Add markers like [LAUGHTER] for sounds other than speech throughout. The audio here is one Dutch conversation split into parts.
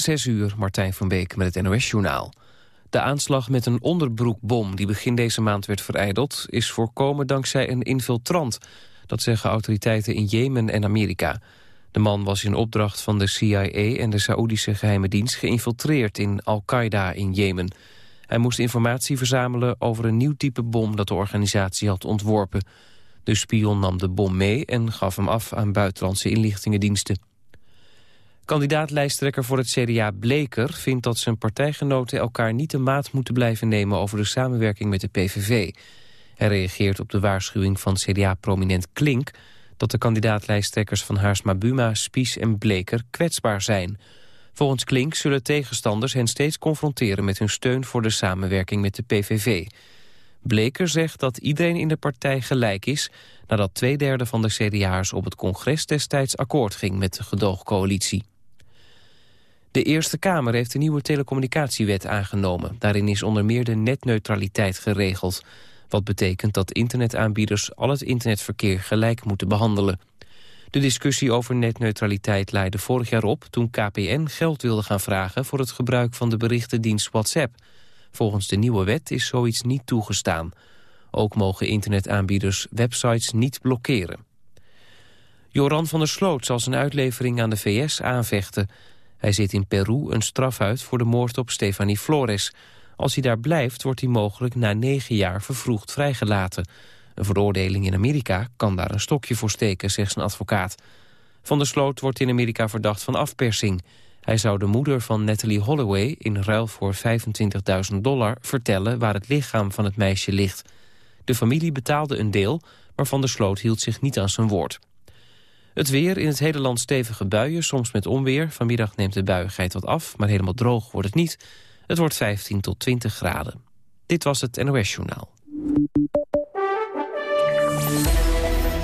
Zes uur, Martijn van Beek met het NOS-journaal. De aanslag met een onderbroekbom die begin deze maand werd vereideld... is voorkomen dankzij een infiltrant. Dat zeggen autoriteiten in Jemen en Amerika. De man was in opdracht van de CIA en de Saoedische geheime dienst... geïnfiltreerd in Al-Qaeda in Jemen. Hij moest informatie verzamelen over een nieuw type bom... dat de organisatie had ontworpen. De spion nam de bom mee en gaf hem af aan buitenlandse inlichtingendiensten. Kandidaatlijsttrekker voor het CDA Bleker vindt dat zijn partijgenoten elkaar niet de maat moeten blijven nemen over de samenwerking met de PVV. Hij reageert op de waarschuwing van CDA-prominent Klink dat de kandidaatlijsttrekkers van Haarsma Buma, Spies en Bleker kwetsbaar zijn. Volgens Klink zullen tegenstanders hen steeds confronteren met hun steun voor de samenwerking met de PVV. Bleker zegt dat iedereen in de partij gelijk is... nadat twee derde van de CDA'ers op het congres destijds akkoord ging met de gedoogcoalitie. De Eerste Kamer heeft de nieuwe telecommunicatiewet aangenomen. Daarin is onder meer de netneutraliteit geregeld. Wat betekent dat internetaanbieders al het internetverkeer gelijk moeten behandelen. De discussie over netneutraliteit leidde vorig jaar op... toen KPN geld wilde gaan vragen voor het gebruik van de berichtendienst WhatsApp. Volgens de nieuwe wet is zoiets niet toegestaan. Ook mogen internetaanbieders websites niet blokkeren. Joran van der Sloot zal zijn uitlevering aan de VS aanvechten. Hij zit in Peru een straf uit voor de moord op Stefanie Flores. Als hij daar blijft, wordt hij mogelijk na negen jaar vervroegd vrijgelaten. Een veroordeling in Amerika kan daar een stokje voor steken, zegt zijn advocaat. Van der Sloot wordt in Amerika verdacht van afpersing. Hij zou de moeder van Natalie Holloway in ruil voor 25.000 dollar vertellen waar het lichaam van het meisje ligt. De familie betaalde een deel, maar Van der Sloot hield zich niet aan zijn woord. Het weer in het hele land stevige buien, soms met onweer. Vanmiddag neemt de buiigheid wat af, maar helemaal droog wordt het niet. Het wordt 15 tot 20 graden. Dit was het NOS Journaal.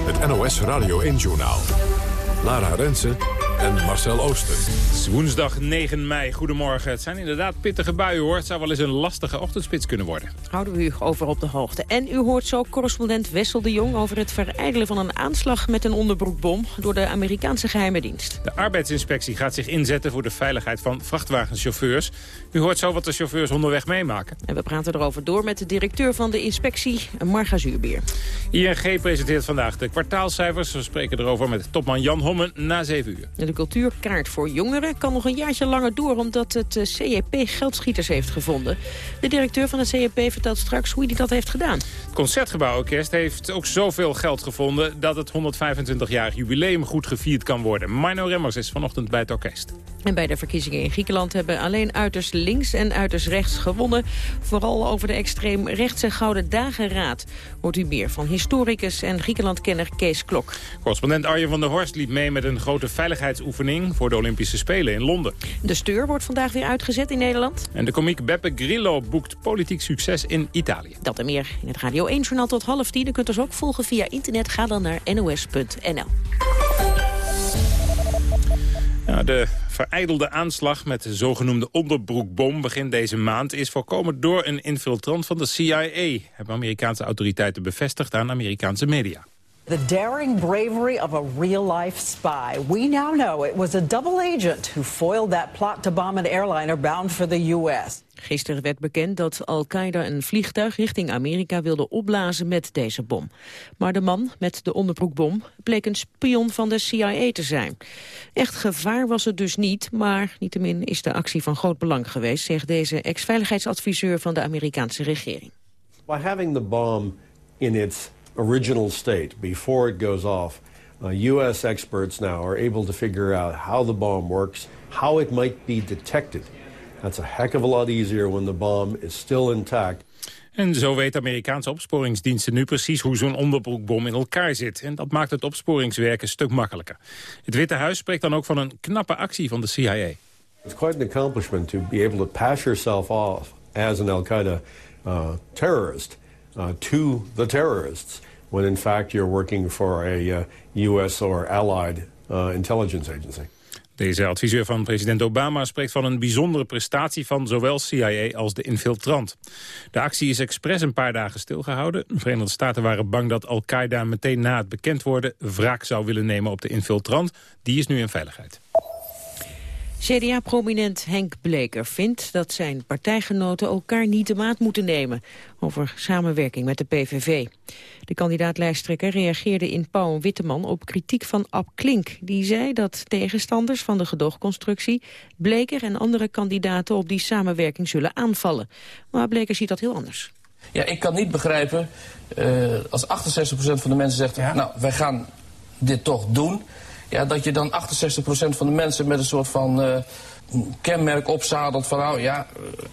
Het NOS Radio 1 Journaal. Lara Rensen en Marcel Ooster. Het is woensdag 9 mei. Goedemorgen. Het zijn inderdaad pittige buien hoor. Het zou wel eens een lastige ochtendspits kunnen worden. Houden we u over op de hoogte. En u hoort zo correspondent Wessel de Jong over het verijdelen van een aanslag met een onderbroekbom door de Amerikaanse geheime dienst. De arbeidsinspectie gaat zich inzetten voor de veiligheid van vrachtwagenchauffeurs. U hoort zo wat de chauffeurs onderweg meemaken. En we praten erover door met de directeur van de inspectie, Marga Zuurbeer. ING presenteert vandaag de kwartaalcijfers. We spreken erover met topman Jan Hommen na 7 uur. Cultuurkaart voor jongeren kan nog een jaartje langer door... omdat het eh, CEP geldschieters heeft gevonden. De directeur van het CEP vertelt straks hoe hij dat heeft gedaan. Het Concertgebouworkest heeft ook zoveel geld gevonden... dat het 125-jarig jubileum goed gevierd kan worden. Mino Remmers is vanochtend bij het orkest. En bij de verkiezingen in Griekenland hebben alleen uiterst links en uiterst rechts gewonnen. Vooral over de extreem rechtse Gouden Dageraad. Hoort u meer van historicus en Griekenlandkenner Kees Klok. Correspondent Arjen van der Horst liep mee met een grote veiligheidsoefening... voor de Olympische Spelen in Londen. De steur wordt vandaag weer uitgezet in Nederland. En de komiek Beppe Grillo boekt politiek succes in Italië. Dat en meer in het Radio 1-journaal tot half tien. U kunt ons ook volgen via internet. Ga dan naar nos.nl. Ja, de vereidelde aanslag met de zogenoemde onderbroekbom begin deze maand... is voorkomen door een infiltrant van de CIA... hebben Amerikaanse autoriteiten bevestigd aan Amerikaanse media. The daring bravery of a real-life spy. We now know it was a double agent who foiled that plot to bomb an airliner bound for the U.S. Gisteren werd bekend dat Al-Qaeda een vliegtuig richting Amerika wilde opblazen met deze bom. Maar de man met de onderbroekbom bleek een spion van de CIA te zijn. Echt gevaar was het dus niet, maar niettemin is de actie van groot belang geweest, zegt deze ex-veiligheidsadviseur van de Amerikaanse regering. By having the bomb in its original state before it goes off, uh, U.S. experts now are able to figure out how the bomb works, how it might be detected. That's a heck of a lot easier when the bomb is still intact. En zo weet Amerikaanse opsporingsdiensten nu precies hoe zo'n onderbroekbom in elkaar zit. En dat maakt het opsporingswerk een stuk makkelijker. Het Witte Huis spreekt dan ook van een knappe actie van de CIA. It's quite an accomplishment to be able to pass yourself off as an Al-Qaeda uh, terrorist uh, to the terrorists when in fact you're working for a uh, U.S. or allied uh, intelligence agency. Deze adviseur van president Obama spreekt van een bijzondere prestatie van zowel CIA als de infiltrant. De actie is expres een paar dagen stilgehouden. De Verenigde Staten waren bang dat Al-Qaeda meteen na het bekend worden wraak zou willen nemen op de infiltrant. Die is nu in veiligheid. CDA-prominent Henk Bleker vindt dat zijn partijgenoten elkaar niet de maat moeten nemen over samenwerking met de PVV. De kandidaat-lijsttrekker reageerde in Pauw Witteman op kritiek van Ab Klink. Die zei dat tegenstanders van de gedoogconstructie Bleker en andere kandidaten op die samenwerking zullen aanvallen. Maar Bleker ziet dat heel anders. Ja, ik kan niet begrijpen uh, als 68% van de mensen zegt... nou, wij gaan dit toch doen ja, dat je dan 68% van de mensen met een soort van uh, kenmerk opzadelt van nou ja,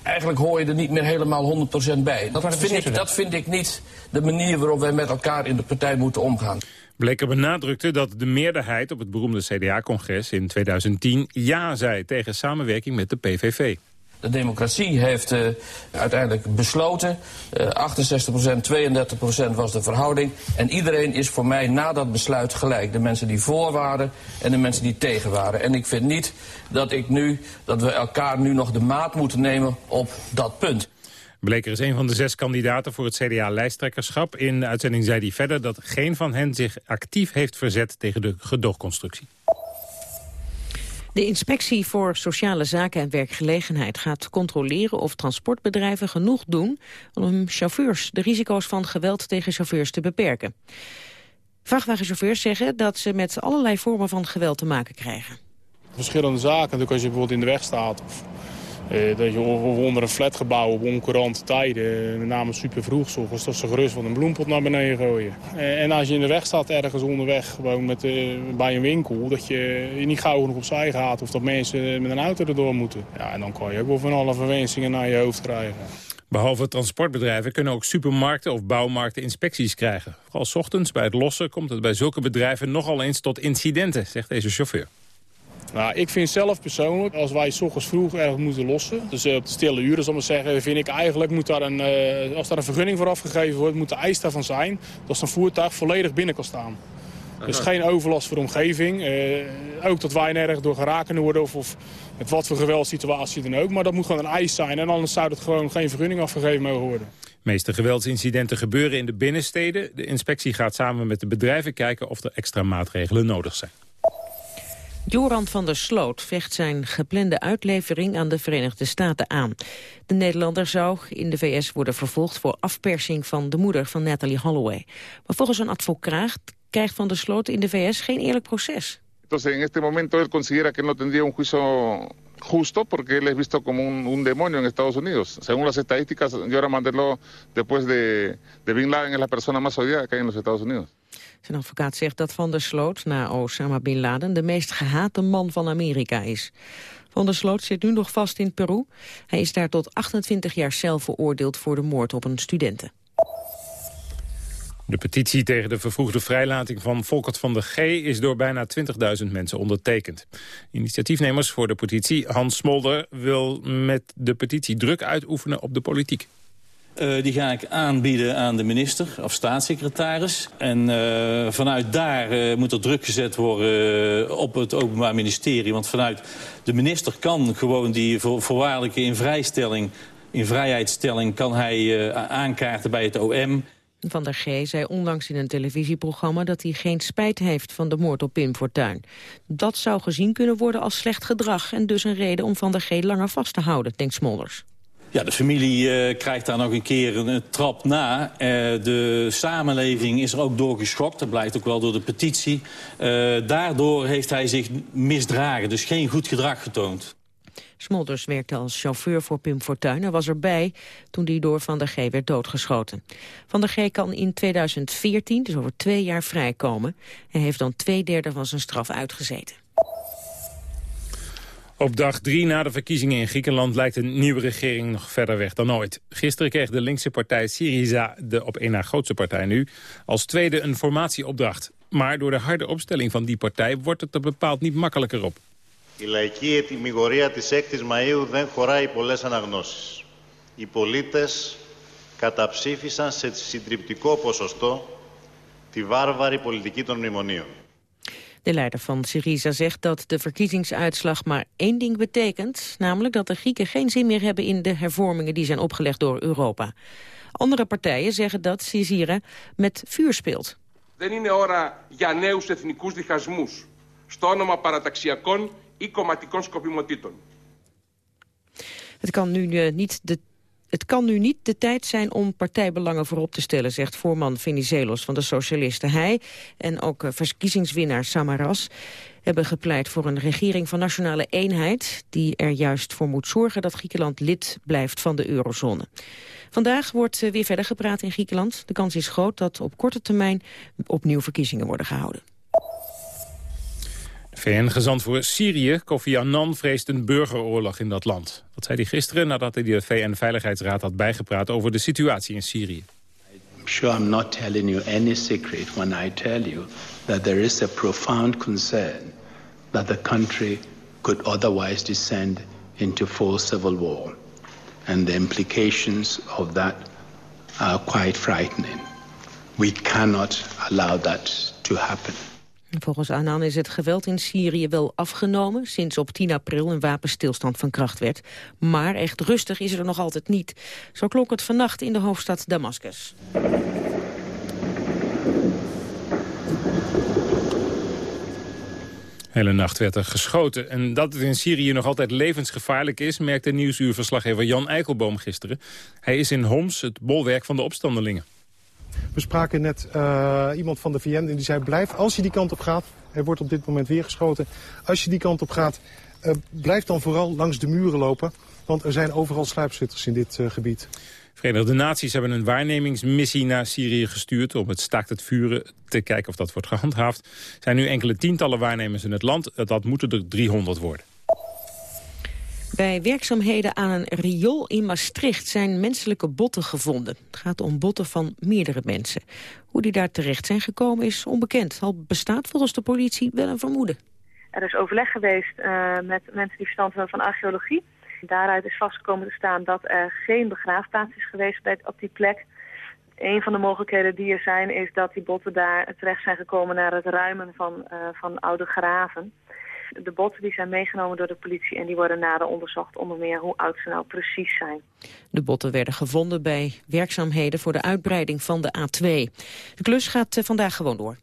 eigenlijk hoor je er niet meer helemaal 100% bij. Dat vind, ik, dat vind ik niet de manier waarop wij met elkaar in de partij moeten omgaan. Bleker benadrukte dat de meerderheid op het beroemde CDA-congres in 2010 ja zei tegen samenwerking met de PVV. De democratie heeft uh, uiteindelijk besloten. Uh, 68% 32% was de verhouding. En iedereen is voor mij na dat besluit gelijk. De mensen die voor waren en de mensen die tegen waren. En ik vind niet dat, ik nu, dat we elkaar nu nog de maat moeten nemen op dat punt. Bleker is een van de zes kandidaten voor het CDA-lijsttrekkerschap. In de uitzending zei hij verder dat geen van hen zich actief heeft verzet tegen de gedoogconstructie. De inspectie voor sociale zaken en werkgelegenheid gaat controleren of transportbedrijven genoeg doen om chauffeurs de risico's van geweld tegen chauffeurs te beperken. Vrachtwagenchauffeurs zeggen dat ze met allerlei vormen van geweld te maken krijgen. Verschillende zaken, natuurlijk als je bijvoorbeeld in de weg staat of dat je onder een flatgebouw op oncourante tijden, met name super vroeg, zorgens dat ze gerust van een bloempot naar beneden gooien. Uh, en als je in de weg staat ergens onderweg, gewoon met, bij een winkel, dat je niet gauw genoeg opzij gaat of dat mensen met een auto erdoor moeten. Ja, en dan kan je ook wel van alle verwensingen naar je hoofd krijgen. Behalve transportbedrijven kunnen ook supermarkten of bouwmarkten inspecties krijgen. Vooral ochtends bij het lossen komt het bij zulke bedrijven nogal eens tot incidenten, zegt deze chauffeur. Nou, ik vind zelf persoonlijk, als wij s ochtends vroeg ergens moeten lossen... dus uh, op de stille uren, zal ik maar zeggen, vind ik eigenlijk... Moet daar een, uh, als daar een vergunning voor afgegeven wordt, moet de eis daarvan zijn... dat zo'n voertuig volledig binnen kan staan. Dus geen overlast voor de omgeving. Uh, ook dat wij nergens door geraken worden of, of met wat voor geweldssituatie dan ook. Maar dat moet gewoon een eis zijn en anders zou het gewoon geen vergunning afgegeven mogen worden. De meeste geweldsincidenten gebeuren in de binnensteden. De inspectie gaat samen met de bedrijven kijken of er extra maatregelen nodig zijn. Joran van der Sloot vecht zijn geplande uitlevering aan de Verenigde Staten aan. De Nederlander zou in de VS worden vervolgd voor afpersing van de moeder van Natalie Holloway. Maar volgens een advocaat krijgt van der Sloot in de VS geen eerlijk proces. Entonces, en este momento él considera que no tendría un juicio justo porque él es visto como un, un, demonio en Estados Unidos. Según las estadísticas, Joran Mandelo, después de, de Bin Laden, es la persona más odiada que hay en los Estados Unidos. Zijn advocaat zegt dat Van der Sloot, na Osama Bin Laden, de meest gehate man van Amerika is. Van der Sloot zit nu nog vast in Peru. Hij is daar tot 28 jaar cel veroordeeld voor de moord op een studenten. De petitie tegen de vervroegde vrijlating van Volkert van der G... is door bijna 20.000 mensen ondertekend. Initiatiefnemers voor de petitie, Hans Smolder... wil met de petitie druk uitoefenen op de politiek. Uh, die ga ik aanbieden aan de minister of staatssecretaris. En uh, vanuit daar uh, moet er druk gezet worden op het Openbaar Ministerie. Want vanuit de minister kan gewoon die voorwaardelijke invrijstelling... in vrijheidsstelling kan hij aankaarten bij het OM... Van der G. zei onlangs in een televisieprogramma dat hij geen spijt heeft van de moord op Pim Fortuyn. Dat zou gezien kunnen worden als slecht gedrag en dus een reden om Van der G. langer vast te houden, denkt Smolders. Ja, de familie uh, krijgt daar nog een keer een, trap na. Uh, de samenleving is er ook door geschokt. Dat blijkt ook wel door de petitie. Uh, daardoor heeft hij zich misdragen, dus geen goed gedrag getoond. Smolders werkte als chauffeur voor Pim Fortuyn en was erbij toen hij door Van der G werd doodgeschoten. Van der G kan in 2014, dus over twee jaar, vrijkomen. Hij heeft dan twee derde van zijn straf uitgezeten. Op dag drie na de verkiezingen in Griekenland lijkt een nieuwe regering nog verder weg dan ooit. Gisteren kreeg de linkse partij Syriza, de op één na grootste partij nu, als tweede een formatieopdracht. Maar door de harde opstelling van die partij wordt het er bepaald niet makkelijker op. Η λαϊκή ετοιμιγορία της 6ης Μαΐου δεν χωράει πολλές αναγνώσεις. Οι πολίτες καταψήφισαν σε συντριπτικό ποσοστό τη βάρβαρη πολιτική των μνημονίων. De leider van Syriza zegt dat de verkiezingsuitslag maar één ding betekent, namelijk dat de Grieken geen zin meer hebben in de hervormingen die zijn opgelegd door Europa. Andere partijen zeggen dat Syriza met vuur speelt. Δεν είναι ώρα για νέους εθνικούς διχασμούς στο όνομα παραταξιακών ή κομματικών σκοπιμοτήτων. Het kan nu uh, niet de het kan nu niet de tijd zijn om partijbelangen voorop te stellen, zegt voorman Venizelos van de Socialisten. Hij en ook eh, verkiezingswinnaar Samaras hebben gepleit voor een regering van nationale eenheid... die er juist voor moet zorgen dat Griekenland lid blijft van de eurozone. Vandaag wordt eh, weer verder gepraat in Griekenland. De kans is groot dat op korte termijn opnieuw verkiezingen worden gehouden. VN-gezant voor Syrië, Kofi Annan, vreest een burgeroorlog in dat land. Dat zei hij gisteren nadat hij de VN-veiligheidsraad had bijgepraat over de situatie in Syrië. I'm sure I'm not telling you any secret when I tell you that there is a profound concern that the country could otherwise descend into full civil war. And the implications of that are quite frightening. We cannot allow that to happen. Volgens Annan is het geweld in Syrië wel afgenomen... sinds op 10 april een wapenstilstand van kracht werd. Maar echt rustig is er nog altijd niet. Zo klonk het vannacht in de hoofdstad Damascus. hele nacht werd er geschoten. En dat het in Syrië nog altijd levensgevaarlijk is... merkte nieuwsuurverslaggever Jan Eikelboom gisteren. Hij is in Homs, het bolwerk van de opstandelingen. We spraken net uh, iemand van de VN en die zei... blijf als je die kant op gaat, er wordt op dit moment weer geschoten... als je die kant op gaat, uh, blijf dan vooral langs de muren lopen... want er zijn overal sluipzitters in dit uh, gebied. Verenigde Naties hebben een waarnemingsmissie naar Syrië gestuurd... om het staakt het vuren te kijken of dat wordt gehandhaafd. Er zijn nu enkele tientallen waarnemers in het land. Dat moeten er 300 worden. Bij werkzaamheden aan een riool in Maastricht zijn menselijke botten gevonden. Het gaat om botten van meerdere mensen. Hoe die daar terecht zijn gekomen is onbekend. Al bestaat volgens de politie wel een vermoeden. Er is overleg geweest uh, met mensen die verstand hebben van archeologie. Daaruit is vastgekomen te staan dat er geen begraafplaats is geweest bij, op die plek. Een van de mogelijkheden die er zijn is dat die botten daar terecht zijn gekomen naar het ruimen van, uh, van oude graven. De botten die zijn meegenomen door de politie en die worden nader onderzocht onder meer hoe oud ze nou precies zijn. De botten werden gevonden bij werkzaamheden voor de uitbreiding van de A2. De klus gaat uh, vandaag gewoon door.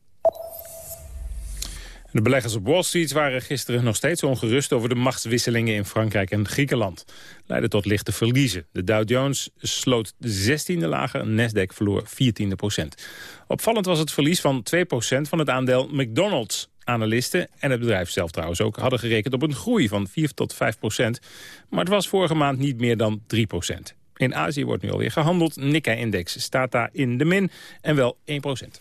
De beleggers op Wall Street waren gisteren nog steeds ongerust over de machtswisselingen in Frankrijk en Griekenland. Leidde tot lichte verliezen. De Dow Jones sloot de 16e lager, Nasdaq verloor 14e procent. Opvallend was het verlies van 2 procent van het aandeel McDonald's. Analisten en het bedrijf zelf trouwens ook hadden gerekend op een groei van 4 tot 5 procent. Maar het was vorige maand niet meer dan 3 procent. In Azië wordt nu alweer gehandeld. Nikkei-index staat daar in de min en wel 1 procent.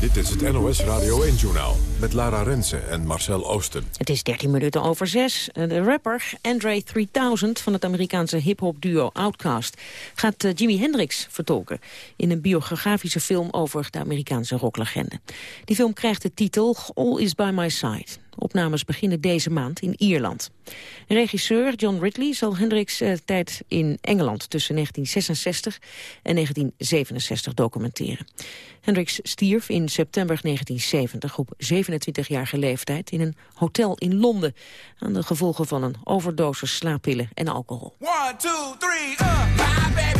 Dit is het NOS Radio 1-journaal met Lara Rensen en Marcel Oosten. Het is 13 minuten over 6. De rapper Andre 3000 van het Amerikaanse hip-hop duo Outkast... gaat eh, Jimi Hendrix vertolken in een biografische film over de Amerikaanse rocklegende. Die film krijgt de titel All Is By My Side. Opnames beginnen deze maand in Ierland. Regisseur John Ridley zal Hendricks uh, tijd in Engeland tussen 1966 en 1967 documenteren. Hendricks stierf in september 1970 op 27-jarige leeftijd in een hotel in Londen aan de gevolgen van een overdosis slaappillen en alcohol. One, two, three, uh.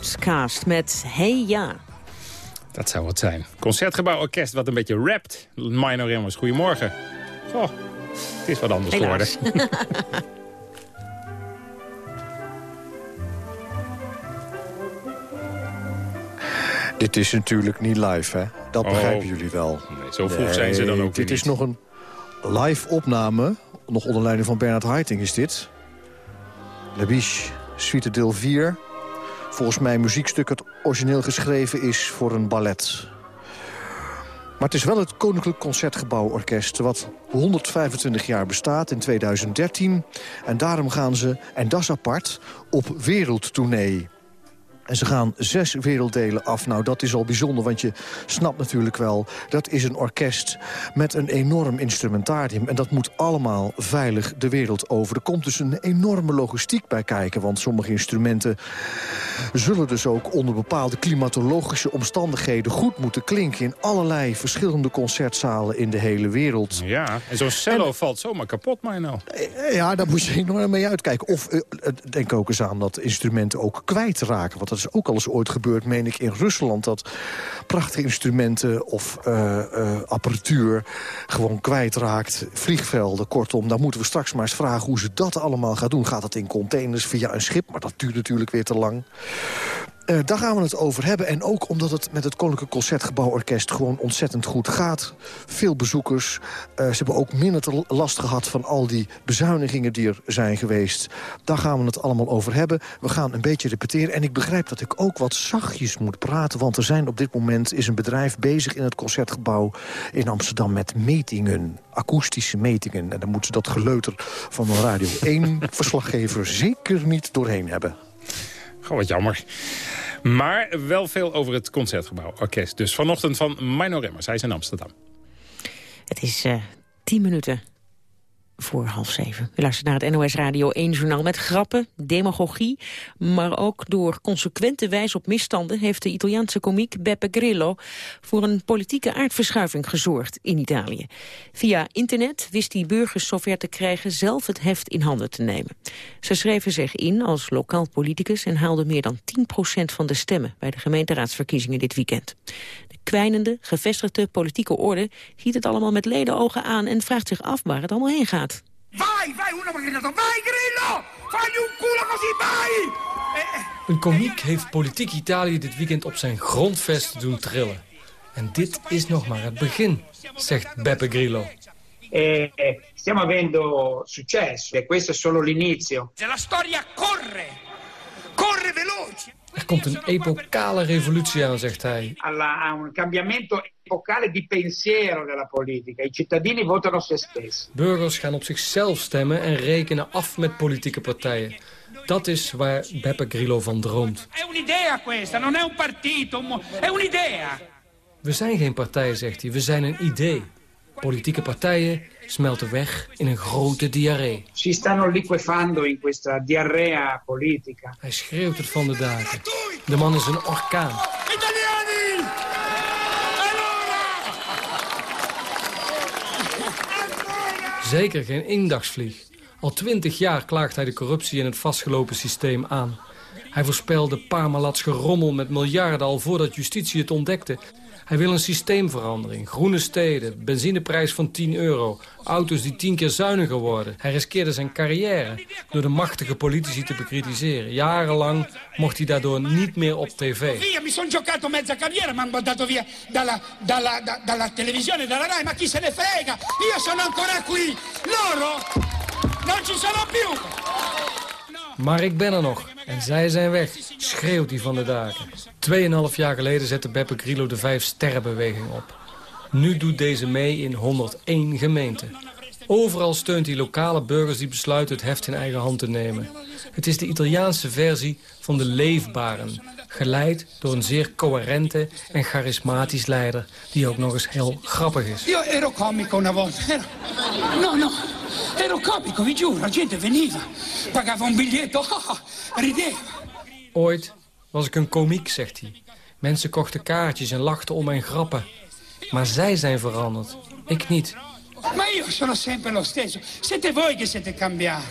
Outcast met Hey Ja. Dat zou het zijn. Concertgebouw Orkest wat een beetje rapt. Minor Remmers, goedemorgen. Goh, het is wat anders Helaas. geworden. [LAUGHS] Dit is natuurlijk niet live, hè? Dat Oh. begrijpen jullie wel. Nee, zo vroeg zijn ze dan ook Dit is nog een live opname. Nog onder leiding van Bernard Haitink is dit. La Biche, suite deel 4. Volgens mij muziekstuk dat origineel geschreven is voor een ballet. Maar het is wel het Koninklijk Concertgebouw Orkest... wat 125 jaar bestaat in 2013. En daarom gaan ze, en dat is apart, op wereldtournee. En ze gaan zes werelddelen af. Nou, dat is al bijzonder, want je snapt natuurlijk wel... dat is een orkest met een enorm instrumentarium. En dat moet allemaal veilig de wereld over. Er komt dus een enorme logistiek bij kijken... want sommige instrumenten zullen dus ook onder bepaalde klimatologische omstandigheden... goed moeten klinken in allerlei verschillende concertzalen in de hele wereld. Ja, en zo'n cello valt zomaar kapot, maar nou. Eh, Ja, daar moet je enorm mee uitkijken. Of eh, eh, denk ook eens aan dat instrumenten ook kwijtraken. Want dat is ook al eens ooit gebeurd, meen ik, in Rusland. Dat prachtige instrumenten of eh, eh, apparatuur gewoon kwijtraakt. Vliegvelden, kortom. Daar moeten we straks maar eens vragen hoe ze dat allemaal gaan doen. Gaat dat in containers via een schip? Maar dat duurt natuurlijk weer te lang. Eh, daar gaan we het over hebben. En ook omdat het met het Koninklijk Concertgebouworkest gewoon ontzettend goed gaat. Veel bezoekers. Eh, ze hebben ook minder te last gehad van al die bezuinigingen die er zijn geweest. Daar gaan we het allemaal over hebben. We gaan een beetje repeteren. En ik begrijp dat ik ook wat zachtjes moet praten. Want er zijn op dit moment is een bedrijf bezig in het Concertgebouw in Amsterdam met metingen. Akoestische metingen. En dan moeten ze dat geleuter van een Radio 1-verslaggever [LAUGHS] zeker niet doorheen hebben. Goh, wat jammer. Maar wel veel over het Concertgebouw Orkest. Dus vanochtend van Mino Remmers. Hij is in Amsterdam. Het is eh, tien minuten voor half zeven. U luistert naar het NOS Radio 1 journaal met grappen, demagogie... maar ook door consequente wijs op misstanden... heeft de Italiaanse komiek Beppe Grillo... voor een politieke aardverschuiving gezorgd in Italië. Via internet wist hij burgers zover te krijgen... zelf het heft in handen te nemen. Ze schreven zich in als lokaal politicus... en haalden meer dan 10% van de stemmen... bij de gemeenteraadsverkiezingen dit weekend. De kwijnende, gevestigde politieke orde ziet het allemaal met ledenogen aan... en vraagt zich af waar het allemaal heen gaat. Vai, vai, una macchina, vai Grillo! Fagli un culo così, vai! Een komiek heeft politiek Italië dit weekend op zijn grondvest doen trillen. En dit is nog maar het begin, zegt Beppe Grillo. e stiamo avendo successo e questo è solo l'inizio. La storia corre! Corre veloce! Er komt een epocale revolutie aan, zegt hij. Alla- a un cambiamento epocale di pensiero della politica. I cittadini votano se stessi. Burgers gaan op zichzelf stemmen en rekenen af met politieke partijen. Dat is waar Beppe Grillo van droomt. È un'idea questa, non è un partito, un mo- è un'idea! We zijn geen partij, zegt hij. We zijn een idee. Politieke partijen smelten weg in een grote diarree. Si stanno liquefando in questa diarrea politica. Hij schreeuwt het van de daken. De man is een orkaan. Italiani! Zeker geen eendagsvlieg. Al twintig jaar klaagt hij de corruptie in het vastgelopen systeem aan. Hij voorspelde Parmalats gerommel met miljarden al voordat justitie het ontdekte. Hij wil een systeemverandering, groene steden, benzineprijs van 10 euro... auto's die tien keer zuiniger worden. Hij riskeerde zijn carrière door de machtige politici te bekritiseren. Jarenlang mocht hij daardoor niet meer op tv. Mi sono giocato mezza carriera, hanno mandato via dalla, dalla, da- dalla televisione, dalla Rai, ma chi se ne frega? Io sono ancora qui, loro non ci sono più! Maar ik ben er nog. En zij zijn weg, schreeuwt hij van de daken. Tweeënhalf jaar geleden zette Beppe Grillo de Vijf Sterrenbeweging op. Nu doet deze mee in 101 gemeenten. Overal steunt hij lokale burgers die besluiten het heft in eigen hand te nemen. Het is de Italiaanse versie van de Leefbaren. Geleid door een zeer coherente en charismatisch leider... die ook nog eens heel grappig is. Io ero comico una volta. No, no, ero comico, vi giuro. La gente veniva, pagava un biglietto, [LAUGHS] rideva. Ooit was ik een komiek, zegt hij. Mensen kochten kaartjes en lachten om mijn grappen. Maar zij zijn veranderd. Ik niet. Ma io sono sempre lo stesso. Siete voi che siete cambiati.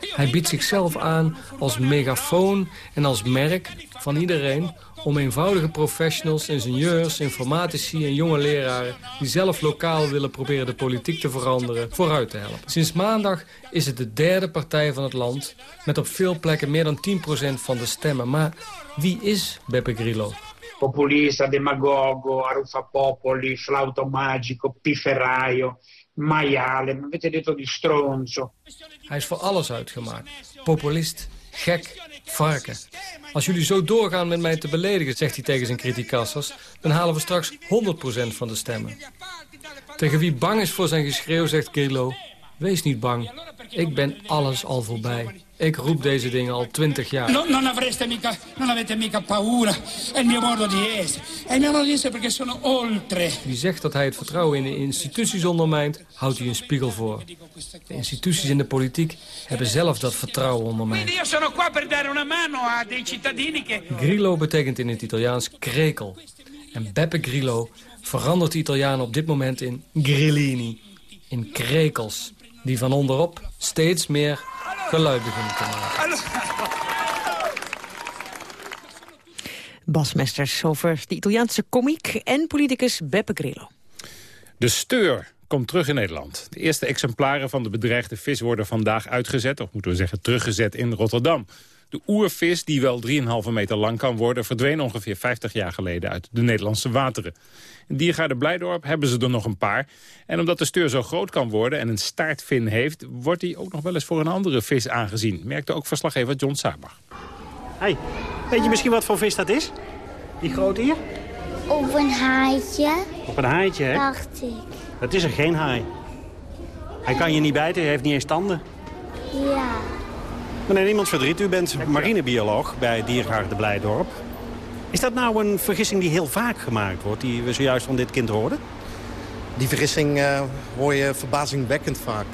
Hij biedt zichzelf aan als megafoon en als merk van iedereen... om eenvoudige professionals, ingenieurs, informatici en jonge leraren... die zelf lokaal willen proberen de politiek te veranderen, vooruit te helpen. Sinds maandag is het de derde partij van het land... met op veel plekken meer dan 10% van de stemmen. Maar wie is Beppe Grillo? Populista, demagogo, arruffapopoli, flauto magico, pifferaio, maiale. Ma avete detto di stronzo. Hij is voor alles uitgemaakt. Populist, gek, varken. Als jullie zo doorgaan met mij te beledigen, zegt hij tegen zijn criticassers... dan halen we straks 100% van de stemmen. Tegen wie bang is voor zijn geschreeuw, zegt Grillo... wees niet bang, ik ben alles al voorbij. Ik roep deze dingen al 20 jaar. No, non avreste mica, non avete mica paura. È il mio modo di essere. È il mio modo di essere perché sono oltre. Wie zegt dat hij het vertrouwen in de instituties ondermijnt, houdt hij een spiegel voor. De instituties in de politiek hebben zelf dat vertrouwen ondermijnd. Io sono qua per dare una mano a dei cittadini che... Grillo betekent in het Italiaans krekel. En Beppe Grillo verandert de Italianen op dit moment in grillini. In krekels, die van onderop steeds meer geluid beginnen te maken. Bas Mesters over de Italiaanse komiek en politicus Beppe Grillo. De steur komt terug in Nederland. De eerste exemplaren van de bedreigde vis worden vandaag uitgezet... of moeten we zeggen teruggezet in Rotterdam. De oervis, die wel 3,5 meter lang kan worden... verdween ongeveer 50 jaar geleden uit de Nederlandse wateren. In Diergaarde Blijdorp hebben ze er nog een paar. En omdat de steur zo groot kan worden en een staartvin heeft... wordt hij ook nog wel eens voor een andere vis aangezien. Merkte ook verslaggever John Sabach. Hey, weet je misschien wat voor vis dat is? Die grote hier? Op een haaitje, Op een haaitje, hè? dacht ik. Dat is er geen haai. Hij kan je niet bijten, hij heeft niet eens tanden. Ja. Meneer Niemand Verdriet, u bent marinebioloog bij Diergaarde Blijdorp. Is dat nou een vergissing die heel vaak gemaakt wordt, die we zojuist van dit kind hoorden? Die vergissing eh, hoor je verbazingwekkend vaak.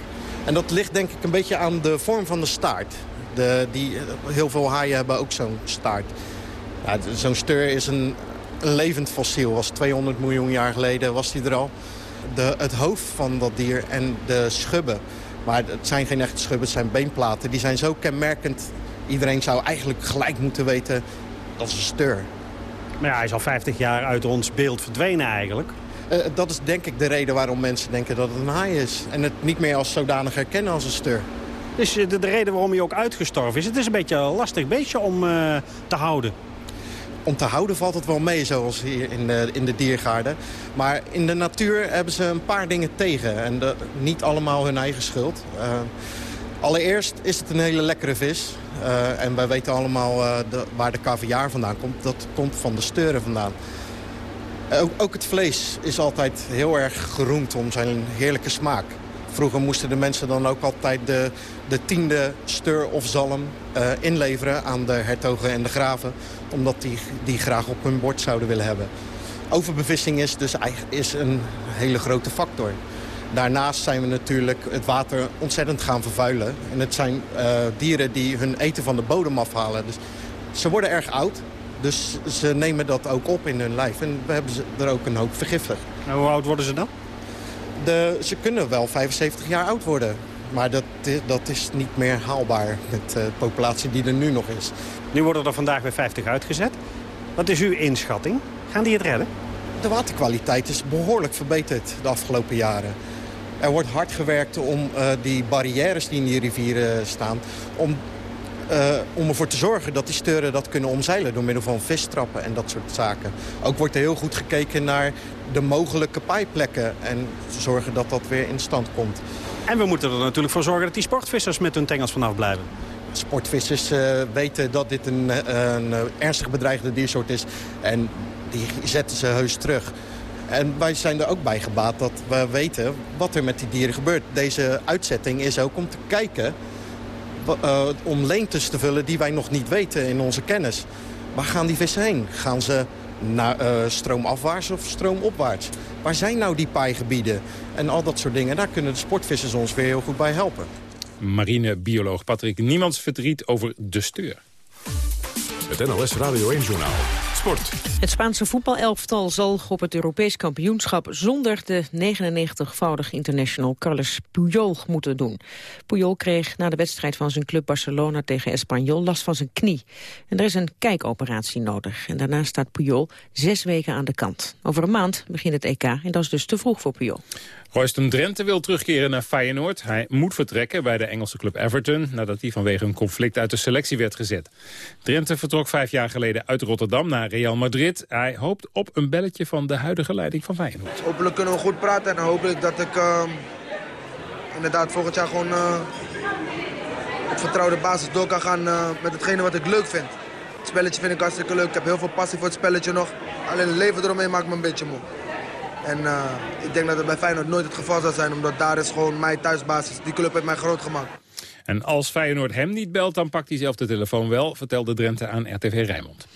En dat ligt denk ik een beetje aan de vorm van de staart. De, die, eh, heel veel haaien hebben ook zo'n staart. Ja, zo'n steur is een, een levend fossiel. Was 200 miljoen jaar geleden was die er al. De, het hoofd van dat dier en de schubben. Maar het zijn geen echte schubben, het zijn beenplaten. Die zijn zo kenmerkend. Iedereen zou eigenlijk gelijk moeten weten dat is een steur. Maar ja, hij is al 50 jaar uit ons beeld verdwenen eigenlijk. Eh, dat is denk ik de reden waarom mensen denken dat het een haai is. En het niet meer als zodanig herkennen als een steur. Dus eh, de, de reden waarom hij ook uitgestorven is. Het is een beetje een lastig beestje om eh, te houden. Om te houden valt het wel mee, zoals hier in de, in de diergaarden. Maar in de natuur hebben ze een paar dingen tegen. En de- niet allemaal hun eigen schuld. Eh, allereerst is het een hele lekkere vis. Eh, en wij weten allemaal eh, waar de kaviaar vandaan komt. Dat komt van de steuren vandaan. Eh, ook het vlees is altijd heel erg geroemd om zijn heerlijke smaak. Vroeger moesten de mensen dan ook altijd de, de tiende steur of zalm eh, inleveren aan de hertogen en de graven. Omdat die, die graag op hun bord zouden willen hebben. Overbevissing is dus is een hele grote factor. Daarnaast zijn we natuurlijk het water ontzettend gaan vervuilen. En het zijn eh, dieren die hun eten van de bodem afhalen. Dus ze worden erg oud. Dus ze nemen dat ook op in hun lijf. En we hebben ze er ook een hoop vergiftigd. Hoe oud worden ze dan? De, ze kunnen wel 75 jaar oud worden. Maar dat, dat is niet meer haalbaar met de populatie die er nu nog is. Nu worden er vandaag weer 50 uitgezet. Wat is uw inschatting? Gaan die het redden? De waterkwaliteit is behoorlijk verbeterd de afgelopen jaren. Er wordt hard gewerkt om eh, die barrières die in die rivieren staan... Om, eh, om ervoor te zorgen dat die steuren dat kunnen omzeilen... door middel van vistrappen en dat soort zaken. Ook wordt er heel goed gekeken naar de mogelijke paaiplekken... en zorgen dat dat weer in stand komt. En we moeten er natuurlijk voor zorgen dat die sportvissers met hun tengels vanaf blijven. Sportvissers eh, weten dat dit een, eh, een ernstig bedreigde diersoort is. En die zetten ze heus terug. En wij zijn er ook bij gebaat dat we weten wat er met die dieren gebeurt. Deze uitzetting is ook om te kijken, om leemtes te vullen die wij nog niet weten in onze kennis. Waar gaan die vissen heen? Gaan ze naar, eh, stroomafwaarts of stroomopwaarts? Waar zijn nou die paaigebieden? En al dat soort dingen, daar kunnen de sportvissers ons weer heel goed bij helpen. Marinebioloog Patrick Niemands verdriet over de steur. Het NOS Radio 1-journaal. Sport. Het Spaanse voetbalelftal zal op het Europees kampioenschap zonder de 99-voudig international Carles Puyol moeten doen. Puyol kreeg na de wedstrijd van zijn club Barcelona tegen Espanyol last van zijn knie. En er is een kijkoperatie nodig. En daarna staat Puyol zes weken aan de kant. Over een maand begint het EK en dat is dus te vroeg voor Puyol. Royston Drenthe wil terugkeren naar Feyenoord. Hij moet vertrekken bij de Engelse club Everton... nadat hij vanwege een conflict uit de selectie werd gezet. Drenthe vertrok vijf jaar geleden uit Rotterdam naar Real Madrid. Hij hoopt op een belletje van de huidige leiding van Feyenoord. Hopelijk kunnen we goed praten en ik dat ik eh, inderdaad volgend jaar gewoon eh, op vertrouwde basis door kan gaan eh, met hetgene wat ik leuk vind. Het spelletje vind ik hartstikke leuk. Ik heb heel veel passie voor het spelletje nog. Alleen het leven eromheen maakt me een beetje moe. En eh, ik denk dat het bij Feyenoord nooit het geval zal zijn, omdat daar is gewoon mijn thuisbasis. Die club heeft mij groot gemaakt. En als Feyenoord hem niet belt, dan pakt hij zelf de telefoon wel... vertelde Drenthe aan RTV Rijnmond.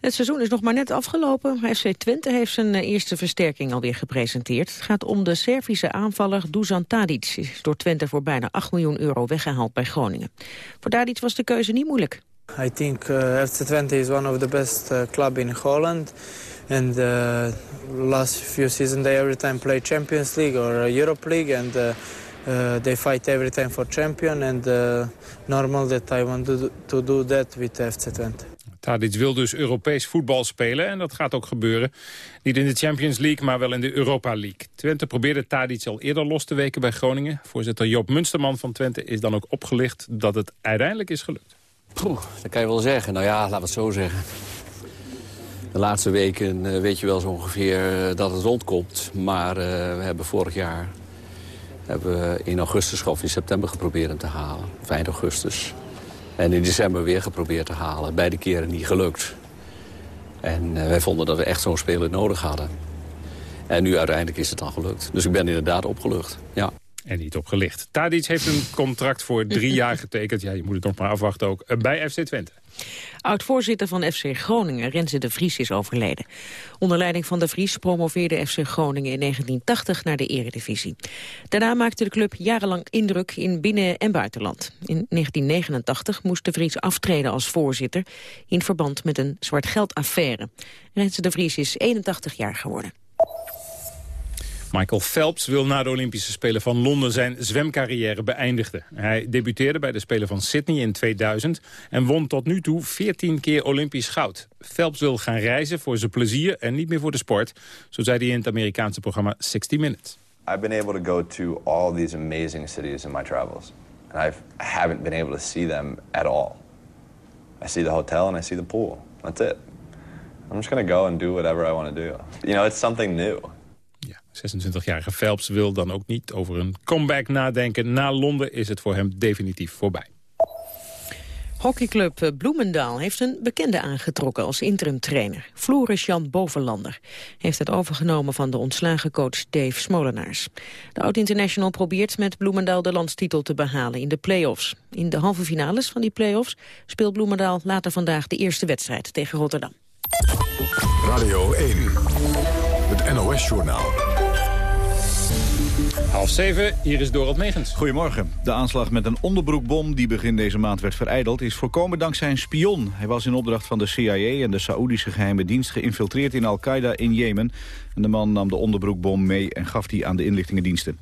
Het seizoen is nog maar net afgelopen. FC Twente heeft zijn eh, eerste versterking alweer gepresenteerd. Het gaat om de Servische aanvaller Dusan Tadic. Is door Twente voor bijna 8 miljoen euro weggehaald bij Groningen. Voor Tadic was de keuze niet moeilijk. I think uh, FC Twente is one of the best uh, club in Holland. And uh, last few seasons they every time play Champions League or Europe League and uh, uh, they fight every time for champion and uh, normal that I want to do that with FC Twente. Tadic wil dus Europees voetbal spelen en dat gaat ook gebeuren. Niet in de Champions League, maar wel in de Europa League. Twente probeerde Tadic al eerder los te weken bij Groningen. Voorzitter Joop Munsterman van Twente is dan ook opgelicht dat het uiteindelijk is gelukt. Poeh, dat kan je wel zeggen. Nou ja, laten we het zo zeggen. De laatste weken eh, weet je wel zo ongeveer eh, dat het rondkomt. Maar eh, we hebben vorig jaar hebben in augustus of in september geprobeerd hem te halen. Of eind augustus. En in december weer geprobeerd te halen. Beide keren niet gelukt. En eh, wij vonden dat we echt zo'n speler nodig hadden. En nu uiteindelijk is het dan gelukt. Dus ik ben inderdaad opgelucht, ja. En niet opgelicht. Tadic heeft een contract voor drie [LAUGHS] jaar getekend. Ja, je moet het nog maar afwachten ook. eh, Bij FC Twente. Oud-voorzitter van FC Groningen, Renze de Vries, is overleden. Onder leiding van de Vries promoveerde FC Groningen in 1980 naar de eredivisie. Daarna maakte de club jarenlang indruk in binnen- en buitenland. In 1989 moest de Vries aftreden als voorzitter... in verband met een zwart geldaffaire. Renze de Vries is 81 jaar geworden. Michael Phelps wil na de Olympische Spelen van Londen zijn zwemcarrière beëindigen. Hij debuteerde bij de Spelen van Sydney in 2000 en won tot nu toe 14 keer Olympisch goud. Phelps wil gaan reizen voor zijn plezier en niet meer voor de sport, zo zei hij in het Amerikaanse programma 60 Minutes. I've been able to go to all these amazing cities in my travels. And I haven't been able to see them at all. I see the hotel and I see the pool. That's it. I'm just going to go and do whatever I want to do. You know, it's something new. 26-jarige Phelps wil dan ook niet over een comeback nadenken. Na Londen is het voor hem definitief voorbij. Hockeyclub eh, Bloemendaal heeft een bekende aangetrokken als interimtrainer. Floris Jan Bovenlander heeft het overgenomen van de ontslagen coach Dave Smolenaars. De oud-international probeert met Bloemendaal de landstitel te behalen in de play-offs. In de halve finales van die play-offs speelt Bloemendaal later vandaag de eerste wedstrijd tegen Rotterdam. Radio 1. Het NOS-journaal. Half zeven, hier is Dorot Megens. Goedemorgen. De aanslag met een onderbroekbom die begin deze maand werd vereideld... is voorkomen dankzij een spion. Hij was in opdracht van de CIA en de Saoedische geheime dienst... geïnfiltreerd in Al-Qaeda in Jemen. En de man nam de onderbroekbom mee en gaf die aan de inlichtingendiensten.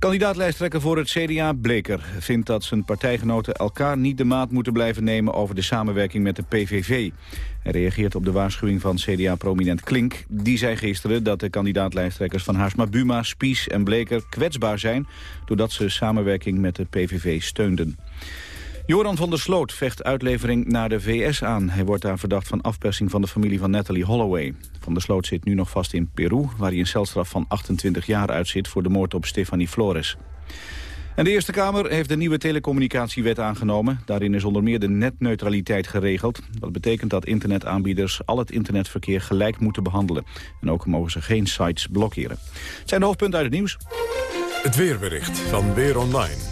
Kandidaatlijsttrekker voor het CDA, Bleker, vindt dat zijn partijgenoten elkaar niet de maat moeten blijven nemen over de samenwerking met de PVV. Hij reageert op de waarschuwing van CDA-prominent Klink. Die zei gisteren dat de kandidaatlijsttrekkers van Haarsma Buma, Spies en Bleker kwetsbaar zijn, doordat ze samenwerking met de PVV steunden. Joran van der Sloot vecht uitlevering naar de VS aan. Hij wordt daar verdacht van afpersing van de familie van Natalie Holloway. Van der Sloot zit nu nog vast in Peru... waar hij een celstraf van 28 jaar uitzit voor de moord op Stefanie Flores. En de Eerste Kamer heeft de nieuwe telecommunicatiewet aangenomen. Daarin is onder meer de netneutraliteit geregeld. Dat betekent dat internetaanbieders al het internetverkeer gelijk moeten behandelen. En ook mogen ze geen sites blokkeren. Het zijn de hoofdpunten uit het nieuws. Het weerbericht van Weer Online.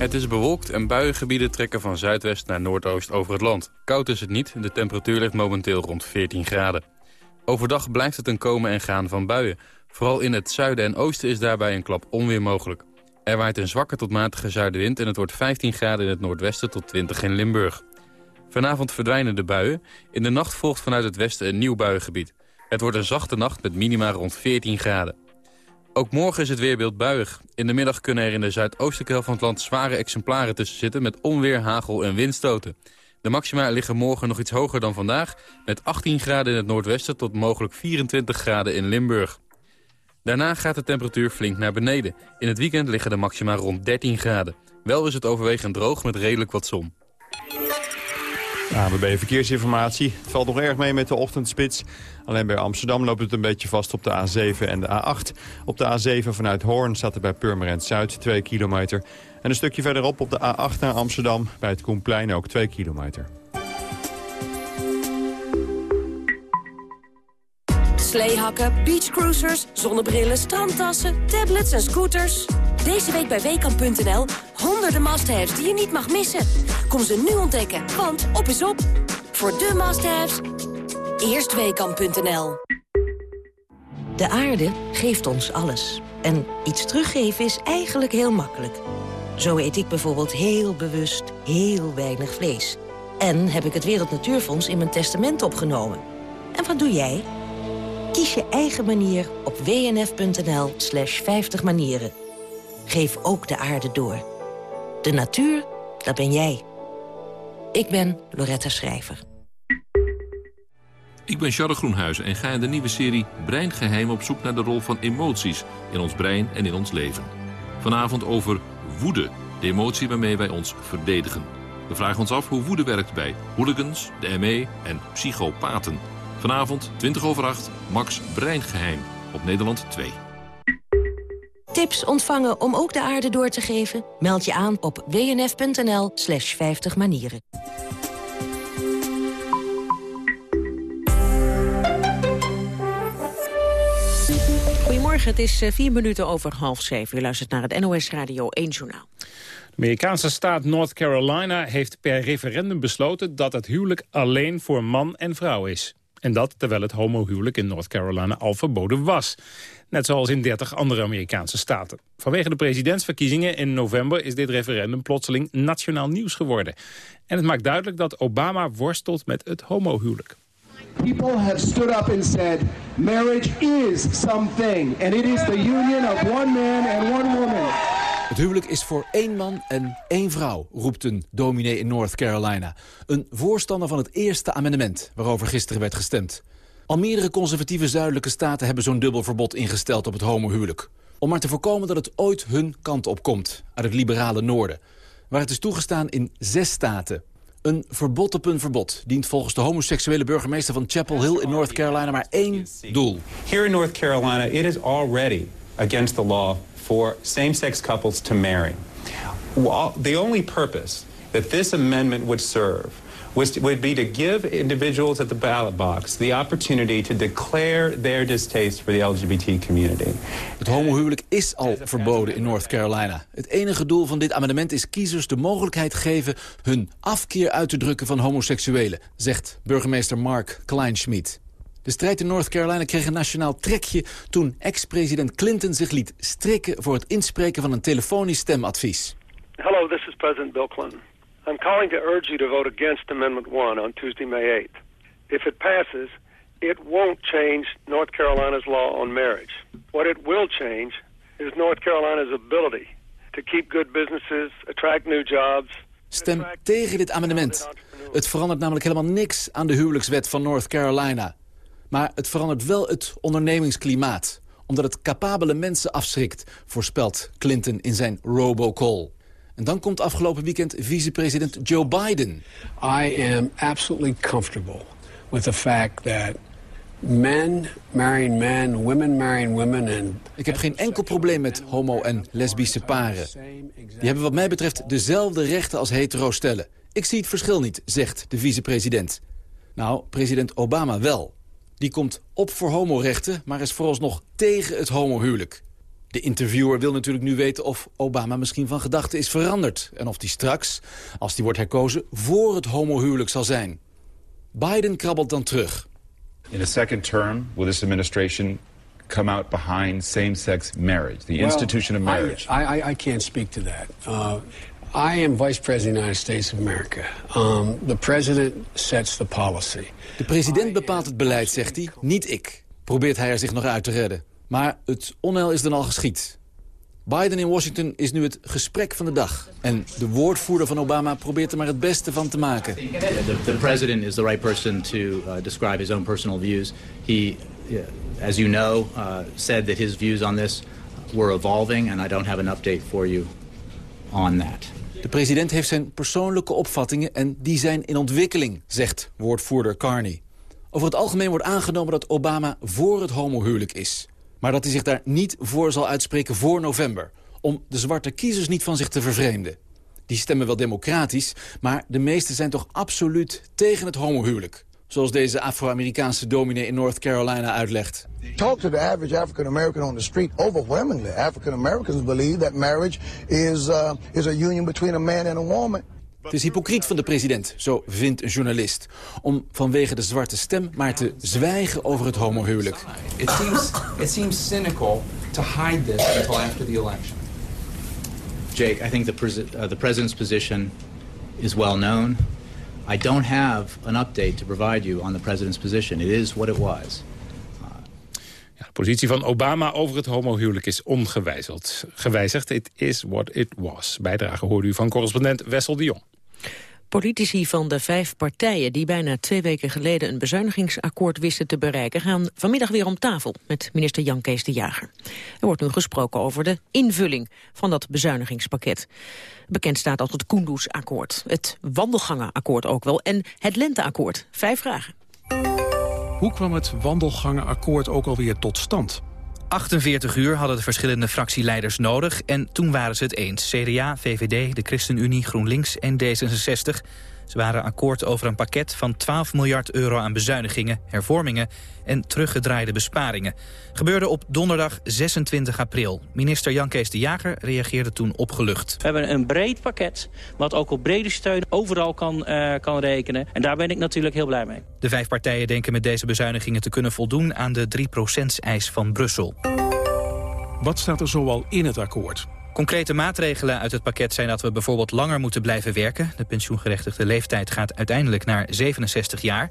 Het is bewolkt en buiengebieden trekken van zuidwest naar noordoost over het land. Koud is het niet, de temperatuur ligt momenteel rond 14 graden. Overdag blijft het een komen en gaan van buien. Vooral in het zuiden en oosten is daarbij een klap onweer mogelijk. Er waait een zwakke tot matige zuidenwind en het wordt 15 graden in het noordwesten tot 20 in Limburg. Vanavond verdwijnen de buien. In de nacht volgt vanuit het westen een nieuw buiengebied. Het wordt een zachte nacht met minima rond 14 graden. Ook morgen is het weerbeeld buiig. In de middag kunnen er in de zuidoostelijke helft van het land zware exemplaren tussen zitten... met onweer, hagel en windstoten. De maxima liggen morgen nog iets hoger dan vandaag... met 18 graden in het noordwesten tot mogelijk 24 graden in Limburg. Daarna gaat de temperatuur flink naar beneden. In het weekend liggen de maxima rond 13 graden. Wel is het overwegend droog met redelijk wat zon. ABB Verkeersinformatie. Het valt nog erg mee met de ochtendspits. Alleen bij Amsterdam loopt het een beetje vast op de A7 en de A8. Op de A7 vanuit Hoorn staat er bij Purmerend Zuid 2 kilometer. En een stukje verderop op de A8 naar Amsterdam bij het Koenplein ook 2 kilometer. Sleehakken, beachcruisers, zonnebrillen, strandtassen, tablets en scooters. Deze week bij Weekamp.nl honderden must-haves die je niet mag missen. Kom ze nu ontdekken, want op is op. Voor de must-haves, eerst Weekamp.nl. De aarde geeft ons alles. En iets teruggeven is eigenlijk heel makkelijk. Zo eet ik bijvoorbeeld heel bewust heel weinig vlees. En heb ik het Wereld Natuurfonds in mijn testament opgenomen. En wat doe jij? Kies je eigen manier op wnf.nl slash 50 manieren. Geef ook de aarde door. De natuur, dat ben jij. Ik ben Loretta Schrijver. Ik ben Charles Groenhuizen en ga in de nieuwe serie Breingeheim op zoek naar de rol van emoties in ons brein en in ons leven. Vanavond over woede, de emotie waarmee wij ons verdedigen. We vragen ons af hoe woede werkt bij hooligans, de ME en psychopaten. Vanavond, 20 over 8, Max Breingeheim op Nederland 2. Tips ontvangen om ook de aarde door te geven? Meld je aan op wnf.nl slash 50 manieren. Goedemorgen, het is eh, vier minuten over half zeven. U luistert naar het NOS Radio 1 Journaal. De Amerikaanse staat North Carolina heeft per referendum besloten... dat het huwelijk alleen voor man en vrouw is. En dat terwijl het homohuwelijk in North Carolina al verboden was. Net zoals in 30 andere Amerikaanse staten. Vanwege de presidentsverkiezingen in november is dit referendum plotseling nationaal nieuws geworden. En het maakt duidelijk dat Obama worstelt met het homohuwelijk. People have stood up and said, marriage is something, and it is the union of one man and one woman. Huwelijk is voor één man en één vrouw, roept een dominee in North Carolina. Een voorstander van het eerste amendement, waarover gisteren werd gestemd. Al meerdere conservatieve zuidelijke staten hebben zo'n dubbel verbod ingesteld op het homohuwelijk. Om maar te voorkomen dat het ooit hun kant op komt, uit het liberale noorden. Waar het is toegestaan in zes staten. Een verbod op een verbod dient volgens de homoseksuele burgemeester van Chapel Hill in North Carolina maar één doel. Here in North Carolina, it is already against the law for same-sex couples to marry. Well, The only purpose that this amendment would serve was would be to give individuals at the ballot box the opportunity to declare their distaste for the LGBT community. Het homohuwelijk is al verboden in North Carolina. Het enige doel van dit amendement is kiezers de mogelijkheid geven... hun afkeer uit te drukken van homoseksuelen, zegt burgemeester Mark Kleinschmidt. De strijd in North Carolina kreeg een nationaal trekje... toen ex-president Clinton zich liet strikken... voor het inspreken van een telefonisch stemadvies. Hello, this is President Bill Clinton. I'm calling to urge you to vote against Amendment 1 on Tuesday, May 8th. If it passes, it won't change North Carolina's law on marriage. What it will change is North Carolina's ability to keep good businesses, attract new jobs... Stem tegen dit amendement. Het verandert namelijk helemaal niks aan de huwelijkswet van North Carolina. Maar het verandert wel het ondernemingsklimaat. Omdat het capabele mensen afschrikt, voorspelt Clinton in zijn robocall. En dan komt afgelopen weekend vicepresident Joe Biden. I am absolutely comfortable with the fact that men marrying men, women marrying women and Ik heb geen enkel probleem met homo- en lesbische paren. Die hebben wat mij betreft dezelfde rechten als hetero stellen. Ik zie het verschil niet, zegt de vicepresident. Nou, president Obama wel. Die komt op voor homorechten, maar is vooralsnog tegen het homohuwelijk. De interviewer wil natuurlijk nu weten of Obama misschien van gedachten is veranderd... en of die straks, als die wordt herkozen, voor het homohuwelijk zal zijn. Biden krabbelt dan terug. In a second term, will this administration come out behind same-sex marriage, the Well, institution of marriage? I, I, I can't speak to that. Uh, I am Vice President of the United States of America. Um, the President sets the policy. De president bepaalt het beleid, zegt hij, niet ik. Probeert hij er zich nog uit te redden. Maar het onheil is dan al geschied. Biden in Washington is nu het gesprek van de dag. En de woordvoerder van Obama probeert er maar het beste van te maken. The, the president is the right person to uh, describe his own personal views. He, as you know, uh, said that his views on this were evolving, and I don't have an update for you on that. De president heeft zijn persoonlijke opvattingen en die zijn in ontwikkeling, zegt woordvoerder Carney. Over het algemeen wordt aangenomen dat Obama voor het homohuwelijk is. Maar dat hij zich daar niet voor zal uitspreken voor november. Om de zwarte kiezers niet van zich te vervreemden. Die stemmen wel democratisch, maar de meesten zijn toch absoluut tegen het homohuwelijk. Zoals deze Afro-Amerikaanse dominee in North Carolina uitlegt. Talk to the average African American on the street. Overwhelmingly, African Americans believe that marriage is uh, is a union between a man and a woman. Het is hypocriet van de president, zo vindt een journalist. Om vanwege de zwarte stem maar te zwijgen over het homohuwelijk. It seems, it seems cynical to hide this until after the election. Jake, I think the, pres uh, the president's position is well known. I don't have an update to provide you on the president's position. It is what it was. De positie van Obama over het homohuwelijk is ongewijzigd. Gewijzigd, it is what it was. Bijdrage hoorde u van correspondent Wessel de Jong. Politici van de vijf partijen die bijna twee weken geleden een bezuinigingsakkoord wisten te bereiken, gaan vanmiddag weer om tafel met minister Jan Kees de Jager. Er wordt nu gesproken over de invulling van dat bezuinigingspakket. Bekend staat als het Kunduz-akkoord, het Wandelgangenakkoord ook wel en het Lenteakkoord. Vijf vragen. Hoe kwam het wandelgangenakkoord ook alweer tot stand? 48 uur hadden de verschillende fractieleiders nodig... en toen waren ze het eens. CDA, VVD, de ChristenUnie, GroenLinks en D66. Ze waren akkoord over een pakket van 12 miljard euro aan bezuinigingen, hervormingen en teruggedraaide besparingen. Gebeurde op donderdag 26 april. Minister Jan Kees de Jager reageerde toen opgelucht. We hebben een breed pakket, wat ook op brede steun overal kan, uh, kan rekenen. En daar ben ik natuurlijk heel blij mee. De vijf partijen denken met deze bezuinigingen te kunnen voldoen aan de 3%-eis van Brussel. Wat staat er zoal in het akkoord? Concrete maatregelen uit het pakket zijn dat we bijvoorbeeld langer moeten blijven werken. De pensioengerechtigde leeftijd gaat uiteindelijk naar 67 jaar.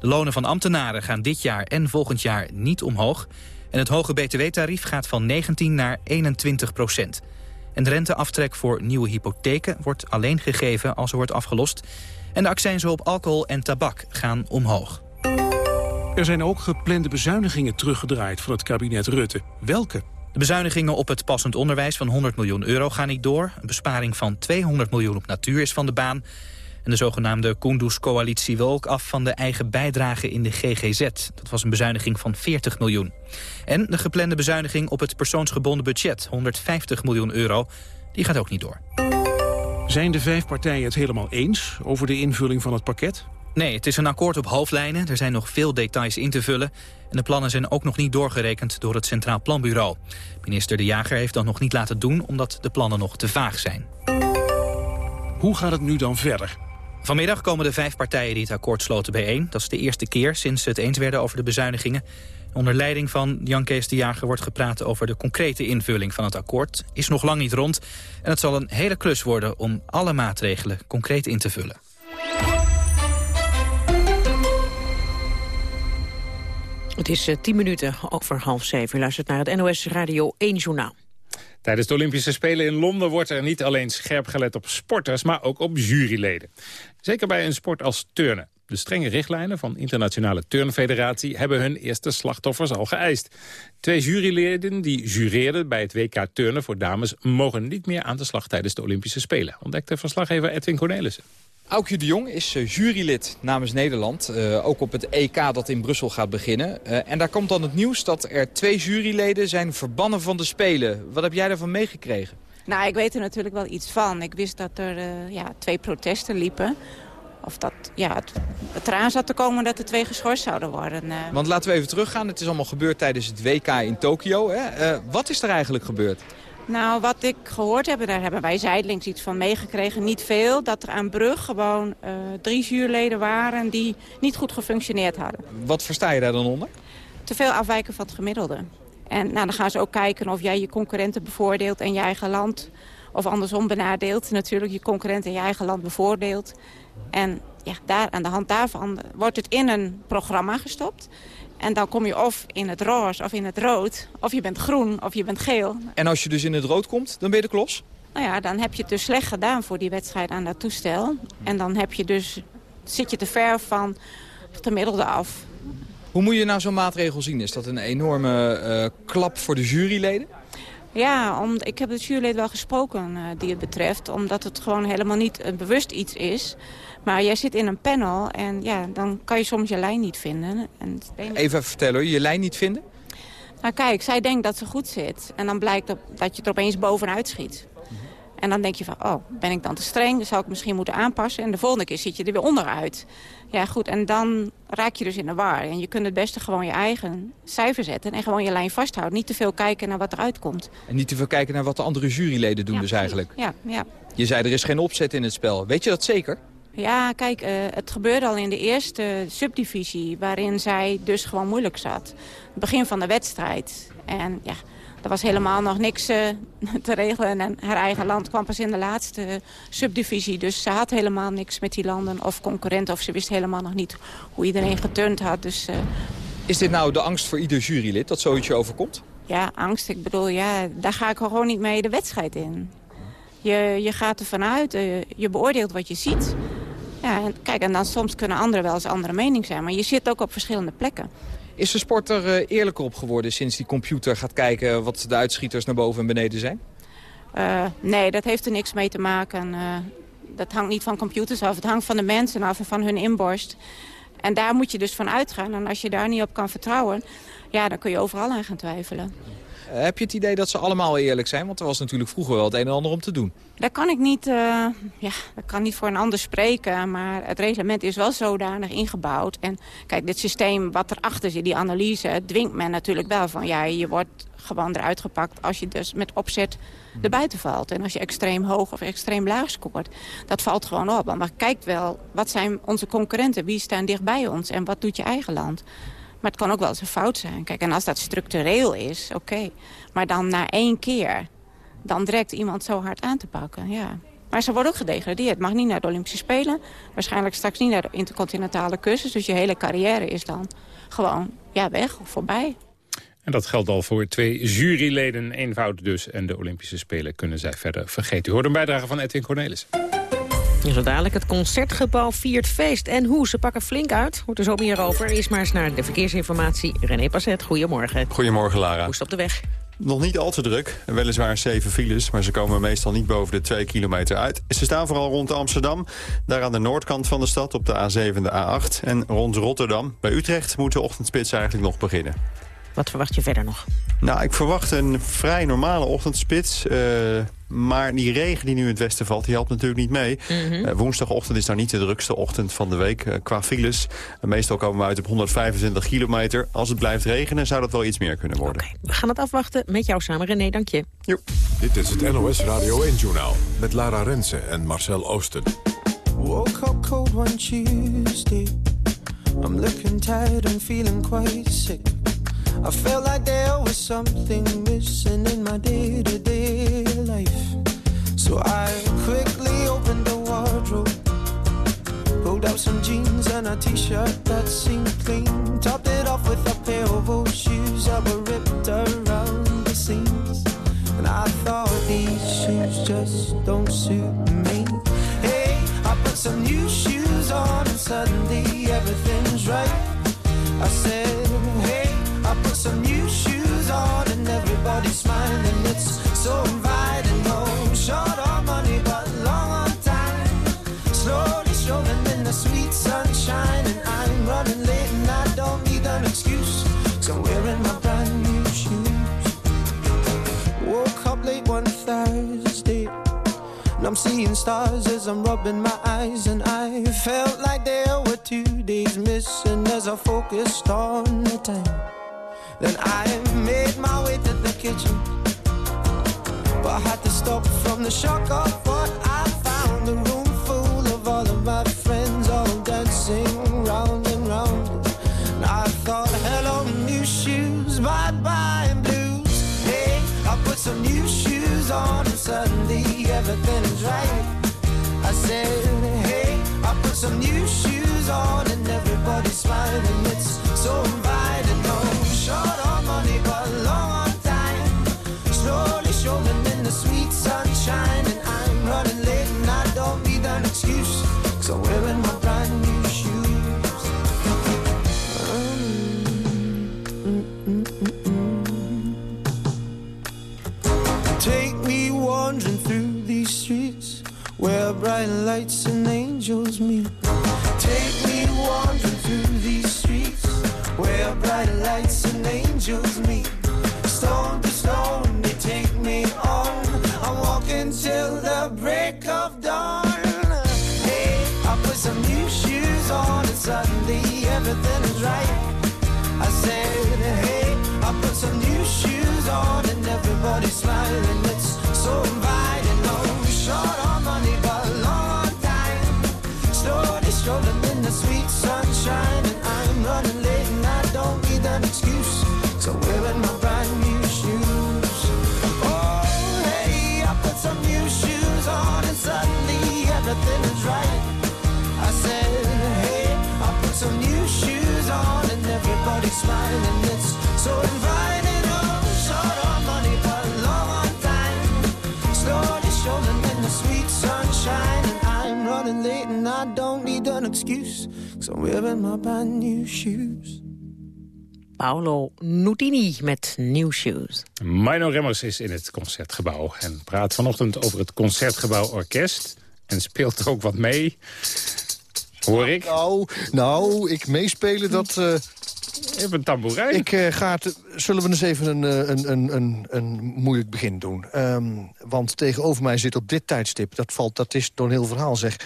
De lonen van ambtenaren gaan dit jaar en volgend jaar niet omhoog. En het hoge btw-tarief gaat van 19 naar 21 procent. En de renteaftrek voor nieuwe hypotheken wordt alleen gegeven als er wordt afgelost. En de accijnzen op alcohol en tabak gaan omhoog. Er zijn ook geplande bezuinigingen teruggedraaid van het kabinet Rutte. Welke? De bezuinigingen op het passend onderwijs van 100 miljoen euro gaan niet door. Een besparing van 200 miljoen op natuur is van de baan. En de zogenaamde Kunduz-coalitie wil ook af van de eigen bijdrage in de GGZ. Dat was een bezuiniging van 40 miljoen. En de geplande bezuiniging op het persoonsgebonden budget, 150 miljoen euro, die gaat ook niet door. Zijn de vijf partijen het helemaal eens over de invulling van het pakket? Nee, het is een akkoord op hoofdlijnen. Er zijn nog veel details in te vullen. En de plannen zijn ook nog niet doorgerekend door het Centraal Planbureau. Minister De Jager heeft dat nog niet laten doen... omdat de plannen nog te vaag zijn. Hoe gaat het nu dan verder? Vanmiddag komen de vijf partijen die het akkoord sloten bijeen. Dat is de eerste keer sinds ze het eens werden over de bezuinigingen. Onder leiding van Jan Kees de Jager wordt gepraat over de concrete invulling van het akkoord. Is nog lang niet rond en het zal een hele klus worden om alle maatregelen concreet in te vullen. Het is uh, tien minuten over half zeven. U luistert naar het NOS Radio 1 Journaal. Tijdens de Olympische Spelen in Londen wordt er niet alleen scherp gelet op sporters, maar ook op juryleden. Zeker bij een sport als turnen. De strenge richtlijnen van Internationale Turnfederatie hebben hun eerste slachtoffers al geëist. Twee juryleden die jureerden bij het WK turnen voor dames mogen niet meer aan de slag tijdens de Olympische Spelen, ontdekte verslaggever Edwin Cornelissen. Aukje de Jong is uh, jurylid namens Nederland, uh, ook op het EK dat in Brussel gaat beginnen. Uh, en daar komt dan het nieuws dat er twee juryleden zijn verbannen van de Spelen. Wat heb jij daarvan meegekregen? Nou, ik weet er natuurlijk wel iets van. Ik wist dat er ja, twee protesten liepen. Of dat ja, het, het eraan zat te komen dat er twee geschorst zouden worden. Want laten we even teruggaan. Het is allemaal gebeurd tijdens het WK in Tokio. Hè? wat is er eigenlijk gebeurd? Nou, wat ik gehoord heb, daar hebben wij zijdelings iets van meegekregen. Niet veel, dat er aan Brug gewoon uh, drie zuurleden waren die niet goed gefunctioneerd hadden. Wat versta je daar dan onder? Te veel afwijken van het gemiddelde. En nou, dan gaan ze ook kijken of jij je concurrenten bevoordeelt en je eigen land... of andersom benadeelt, natuurlijk je concurrent in je eigen land bevoordeelt. En ja, daar, aan de hand daarvan wordt het in een programma gestopt... En dan kom je of in het roze of in het rood. Of je bent groen of je bent geel. En als je dus in het rood komt, dan ben je de klos? Nou ja, dan heb je het dus slecht gedaan voor die wedstrijd aan dat toestel. En dan heb je dus, zit je te ver van het gemiddelde af. Hoe moet je nou zo'n maatregel zien? Is dat een enorme uh, klap voor de juryleden? Ja, om, ik heb de juryleden wel gesproken uh, die het betreft. Omdat het gewoon helemaal niet uh, bewust iets is. Maar jij zit in een panel en ja, dan kan je soms je lijn niet vinden. En Even vertellen, je lijn niet vinden? Nou kijk, zij denkt dat ze goed zit. En dan blijkt dat je er opeens bovenuit schiet. En dan denk je van, oh, ben ik dan te streng? Dan zou ik misschien moeten aanpassen. En de volgende keer zit je er weer onderuit. Ja, goed, en dan raak je dus in de war. En je kunt het beste gewoon je eigen cijfer zetten... en gewoon je lijn vasthouden. Niet te veel kijken naar wat eruit komt. En niet te veel kijken naar wat de andere juryleden doen dus eigenlijk. Ja, ja. Je zei, er is geen opzet in het spel. Weet je dat zeker? Ja, kijk, uh, het gebeurde al in de eerste subdivisie... waarin zij dus gewoon moeilijk zat. Het begin van de wedstrijd. En ja, er was helemaal nog niks uh, [LAUGHS] te regelen. En haar eigen land kwam pas in de laatste subdivisie. Dus ze had helemaal niks met die landen of concurrenten. Of ze wist helemaal nog niet hoe iedereen geturnd had. Dus, uh... Is dit nou de angst voor ieder jurylid dat zoiets je overkomt? Ja, angst. Ik bedoel, ja, daar ga ik gewoon niet mee de wedstrijd in. Je, je gaat ervan uit, uh, je beoordeelt wat je ziet. Ja, en kijk, en dan soms kunnen anderen wel eens andere mening zijn. Maar je zit ook op verschillende plekken. Is de sport er uh, eerlijker op geworden sinds die computer gaat kijken... wat de uitschieters naar boven en beneden zijn? Uh, nee, dat heeft er niks mee te maken. Uh, dat hangt niet van computers af. Het hangt van de mensen af en van hun inborst. En daar moet je dus van uitgaan. En als je daar niet op kan vertrouwen... ja, dan kun je overal aan gaan twijfelen. Eh, heb je het idee dat ze allemaal eerlijk zijn? Want er was natuurlijk vroeger wel het een en ander om te doen. Daar kan ik niet, uh, ja, dat kan niet voor een ander spreken. Maar het reglement is wel zodanig ingebouwd. En kijk, dit systeem wat erachter zit, die analyse... dwingt men natuurlijk wel van... ja, je wordt gewoon eruit gepakt als je dus met opzet er buiten valt. En als je extreem hoog of extreem laag scoort. Dat valt gewoon op. Maar kijk wel, wat zijn onze concurrenten? Wie staan dicht bij ons? En wat doet je eigen land? Maar het kan ook wel eens een fout zijn. Kijk, en als dat structureel is, oké. Maar dan na één keer, dan direct iemand zo hard aan te pakken, ja. Maar ze worden ook gedegradeerd. Mag niet naar de Olympische Spelen. Waarschijnlijk straks niet naar de intercontinentale cursus. Dus je hele carrière is dan gewoon ja, weg of voorbij. En dat geldt al voor twee juryleden. Eenvoud dus. En de Olympische Spelen kunnen zij verder vergeten. U hoort een bijdrage van Edwin Cornelis. Zo dadelijk het Concertgebouw viert feest. En hoe, ze pakken flink uit. Hoort er zo meer over. Eerst maar eens naar de verkeersinformatie. René Passet, goedemorgen. Goedemorgen, Lara. Hoe is op de weg? Nog niet al te druk. Weliswaar zeven files, maar ze komen meestal niet boven de 2 kilometer uit. Ze staan vooral rond Amsterdam, daar aan de noordkant van de stad... op de A7 en de A8. En rond Rotterdam. Bij Utrecht moet de ochtendspits eigenlijk nog beginnen. Wat verwacht je verder nog? Nou, ik verwacht een vrij normale ochtendspits. Uh, maar die regen die nu in het westen valt, die helpt natuurlijk niet mee. Mm -hmm. uh, woensdagochtend is nou niet de drukste ochtend van de week uh, qua files. meestal komen we uit op 125 kilometer. Als het blijft regenen, zou dat wel iets meer kunnen worden. Okay, we gaan het afwachten met jou samen, René. Dank je. Jo. Dit is het NOS Radio 1-journaal met Lara Rensen en Marcel Oosten. Woke up cold one Tuesday. I'm looking tired and feeling quite sick. I felt like there was something missing in my day to day life. So I quickly opened the wardrobe, pulled out some jeans and a t shirt that seemed clean, topped it off with a pair of old shoes that were ripped around the seams. And I thought these shoes just don't suit me. Hey, I put some new shoes on and suddenly everything's right. I said, some new shoes on and everybody's smiling. It's so inviting. No short on money, but long on time. Slowly strolling in the sweet sunshine, and I'm running late and I don't need an excuse. So I'm wearing my brand new shoes. Woke up late one Thursday. And I'm seeing stars as I'm rubbing my eyes And I felt like there were two days missing As I focused on the time Then I made my way to the kitchen. But I had to stop from the shock of what I found. A room full of all of my friends All dancing round and round. And I thought, hello new shoes, bye-bye blues. Hey, I put some new shoes on And suddenly everything is right. I said, hey, I put some new shoes on And everybody's smiling my brand new shoes Take me wandering through these streets where bright lights and angels meet. Take me wandering through these streets where bright lights and angels meet. somebody smiling. Excuse. Cause I'm wearing my brand new shoes. Paolo Nutini met New Shoes. Mino Remmers is in het Concertgebouw en praat vanochtend over het Concertgebouw Orkest. En speelt ook wat mee, hoor ik. Nou, nou ik meespelen, dat... eh, Je hebt een tamboerijn. Ik eh, ga het... Zullen we eens even een, eh, een, een, een, een moeilijk begin doen? Ehm, want tegenover mij zit op dit tijdstip... dat, valt, dat is door een heel verhaal zeg...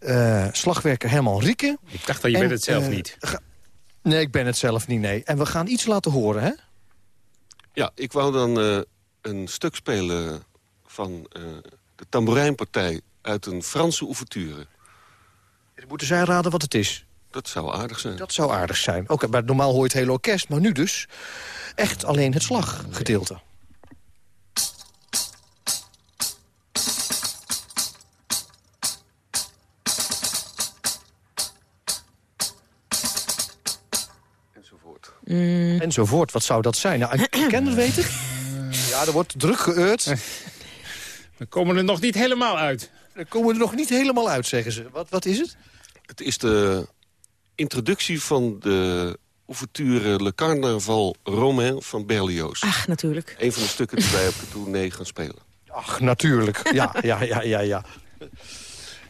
eh, slagwerker Herman Rieke. Ik dacht dat je En, bent het zelf eh, niet. ga- Nee, ik ben het zelf niet, nee. En we gaan iets laten horen, hè? Ja, ik wou dan eh, een stuk spelen van eh, de tambourijnpartij uit een Franse ouverture. Moeten zij raden wat het is? Dat zou aardig zijn. Dat zou aardig zijn. Oké, maar normaal hoor je het hele orkest, maar nu dus echt alleen het slaggedeelte. Mm. Enzovoort, wat zou dat zijn? Nou, een kenner weet het. [CLEARS THROAT] Ja, er wordt druk geëurd. [LAUGHS] We komen er nog niet helemaal uit. We komen er nog niet helemaal uit, zeggen ze. Wat, wat is het? Het is de introductie van de ouverture Le Carnaval Romain van Berlioz. Ach, natuurlijk. Een van de stukken die wij op de tournee gaan spelen. Ach, natuurlijk. Ja, ja, ja, ja, ja.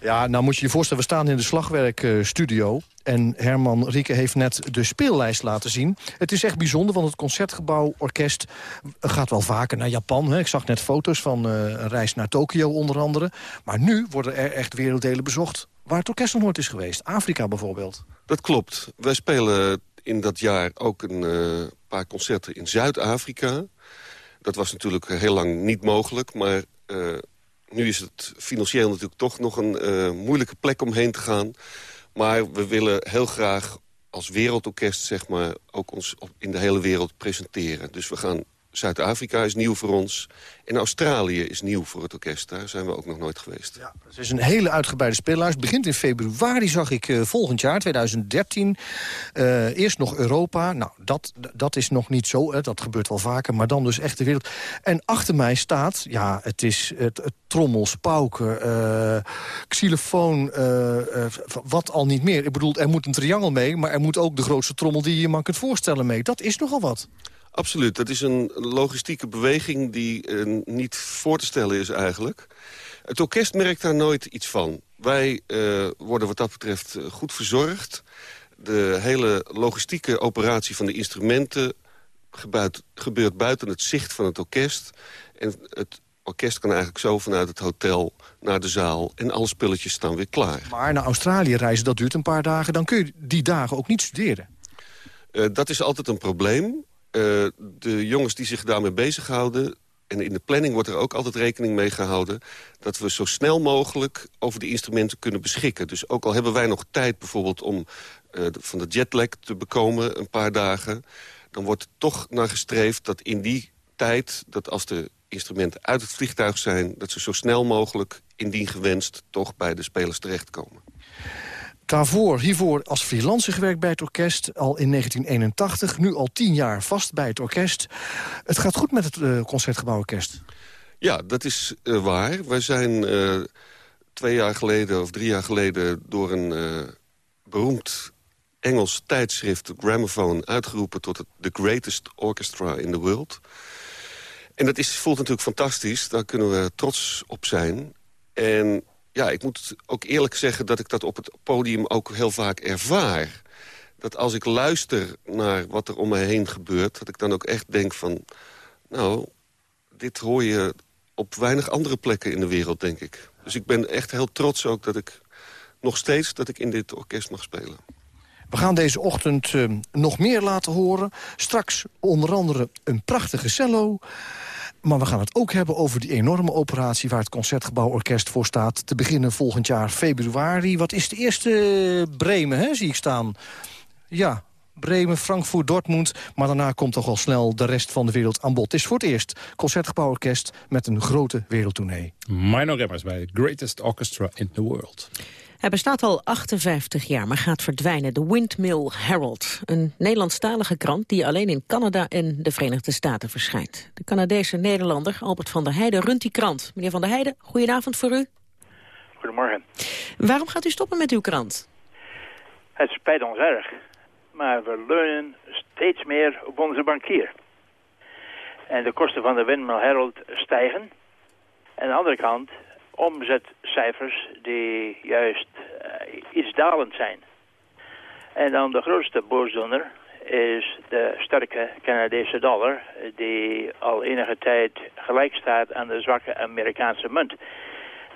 Ja, nou moet je je voorstellen, we staan in de slagwerkstudio. en Herman Rieke heeft net de speellijst laten zien. Het is echt bijzonder, want het Concertgebouw Orkest gaat wel vaker naar Japan. Hè. Ik zag net foto's van eh, een reis naar Tokio onder andere. Maar nu worden er echt werelddelen bezocht waar het orkest nog nooit is geweest. Afrika bijvoorbeeld. Dat klopt. Wij spelen in dat jaar ook een eh, paar concerten in Zuid-Afrika. Dat was natuurlijk heel lang niet mogelijk, maar... eh, nu is het financieel natuurlijk toch nog een eh, moeilijke plek om heen te gaan. Maar we willen heel graag als wereldorkest zeg maar, ook ons op, in de hele wereld presenteren. Dus we gaan Zuid-Afrika is nieuw voor ons. En Australië is nieuw voor het orkest. Daar zijn we ook nog nooit geweest. Ja, het is een hele uitgebreide speellijst. Begint in februari, zag ik, uh, volgend jaar, 2013. Uh, eh, eerst nog Europa. Nou, dat, dat is nog niet zo. Hè. Dat gebeurt wel vaker. Maar dan dus echt de wereld. En achter mij staat, ja, het is het, het trommels, pauken, uh, xylofoon, wat al niet meer. Ik bedoel, er moet een triangel mee, maar er moet ook de grootste trommel die je je maar kunt voorstellen mee. Dat is nogal wat. Absoluut. Dat is een logistieke beweging die uh, niet voor te stellen is eigenlijk. Het orkest merkt daar nooit iets van. Wij uh, worden wat dat betreft eh, goed verzorgd. De hele logistieke operatie van de instrumenten gebeurt buiten het zicht van het orkest. En het orkest kan eigenlijk zo vanuit het hotel naar de zaal... en alle spulletjes staan weer klaar. Maar naar Australië reizen, dat duurt een paar dagen. Dan kun je die dagen ook niet studeren. Uh, dat is altijd een probleem. Uh, de jongens die zich daarmee bezighouden... en in de planning wordt er ook altijd rekening mee gehouden... dat we zo snel mogelijk over de instrumenten kunnen beschikken. Dus ook al hebben wij nog tijd bijvoorbeeld om uh, van de jetlag te bekomen... een paar dagen, dan wordt er toch naar gestreefd dat in die tijd... dat als de instrumenten uit het vliegtuig zijn... dat ze zo snel mogelijk, indien gewenst, toch bij de spelers terechtkomen. Daarvoor, hiervoor als freelancer gewerkt bij het orkest, al in 1981. Nu al tien jaar vast bij het orkest. Het gaat goed met het uh, Concertgebouworkest. Ja, dat is uh, waar. Wij zijn uh, twee jaar geleden of drie jaar geleden... door een beroemd Engels tijdschrift, Gramophone... uitgeroepen tot het The Greatest Orchestra in the World. En dat is, voelt natuurlijk fantastisch. Daar kunnen we trots op zijn. En ja, ik moet ook eerlijk zeggen dat ik dat op het podium ook heel vaak ervaar. Dat als ik luister naar wat er om me heen gebeurt... dat ik dan ook echt denk van... nou, dit hoor je op weinig andere plekken in de wereld, denk ik. Dus ik ben echt heel trots ook dat ik nog steeds dat ik in dit orkest mag spelen. We gaan deze ochtend uh, nog meer laten horen. Straks onder andere een prachtige cello... Maar we gaan het ook hebben over die enorme operatie... waar het Concertgebouworkest voor staat. Te beginnen volgend jaar februari. Wat is de eerste Bremen, hè, zie ik staan? Ja, Bremen, Frankfurt, Dortmund. Maar daarna komt toch al snel de rest van de wereld aan bod. Het is voor het eerst Concertgebouworkest met een grote wereldtournee. Minor Remmers bij Greatest Orchestra in the World. Hij bestaat al 58 jaar, maar gaat verdwijnen. De Windmill Herald, een Nederlandstalige krant... die alleen in Canada en de Verenigde Staten verschijnt. De Canadese Nederlander Albert van der Heijden runt die krant. Meneer van der Heijden, goedenavond voor u. Goedemorgen. Waarom gaat u stoppen met uw krant? Het spijt ons erg, maar we leunen steeds meer op onze bankier. En de kosten van de Windmill Herald stijgen. En aan de andere kant omzetcijfers die juist uh, iets dalend zijn. En dan de grootste boosdoener is de sterke Canadese dollar... die al enige tijd gelijk staat aan de zwakke Amerikaanse munt.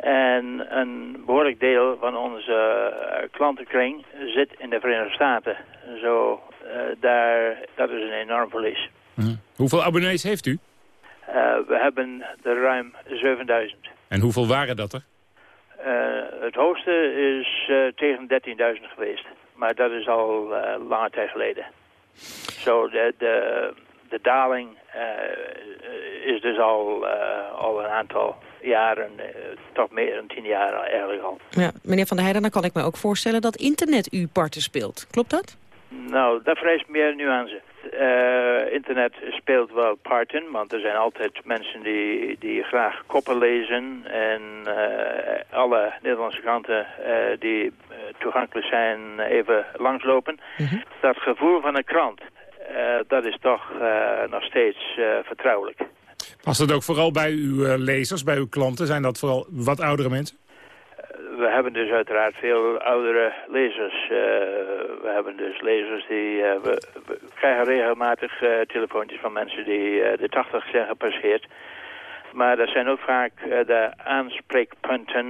En een behoorlijk deel van onze uh, klantenkring zit in de Verenigde Staten. Zo, uh, daar, dat is een enorm verlies. Hm. Hoeveel abonnees heeft u? we hebben er ruim 7000. En hoeveel waren dat er? Uh, het hoogste is uh, tegen 13.000 geweest. Maar dat is al uh, lange tijd geleden. Zo, de, de, de daling is dus al, al een aantal jaren, toch meer dan tien jaar eigenlijk al. Ja, meneer Van der Heijden, dan kan ik me ook voorstellen dat internet u parten speelt. Klopt dat? Nou, dat vereist meer nuance. Uh, internet speelt wel part in, want er zijn altijd mensen die, die graag koppen lezen. En uh, alle Nederlandse kranten uh, die toegankelijk zijn even langslopen. Mm Dat gevoel van een krant, dat is toch nog steeds vertrouwelijk. Past het ook vooral bij uw lezers, bij uw klanten? Zijn dat vooral wat oudere mensen? We hebben dus uiteraard veel oudere lezers. Uh, we hebben dus lezers die... Uh, we, we, krijgen regelmatig uh, telefoontjes van mensen die de 80 zijn gepasseerd. Maar dat zijn ook vaak de aanspreekpunten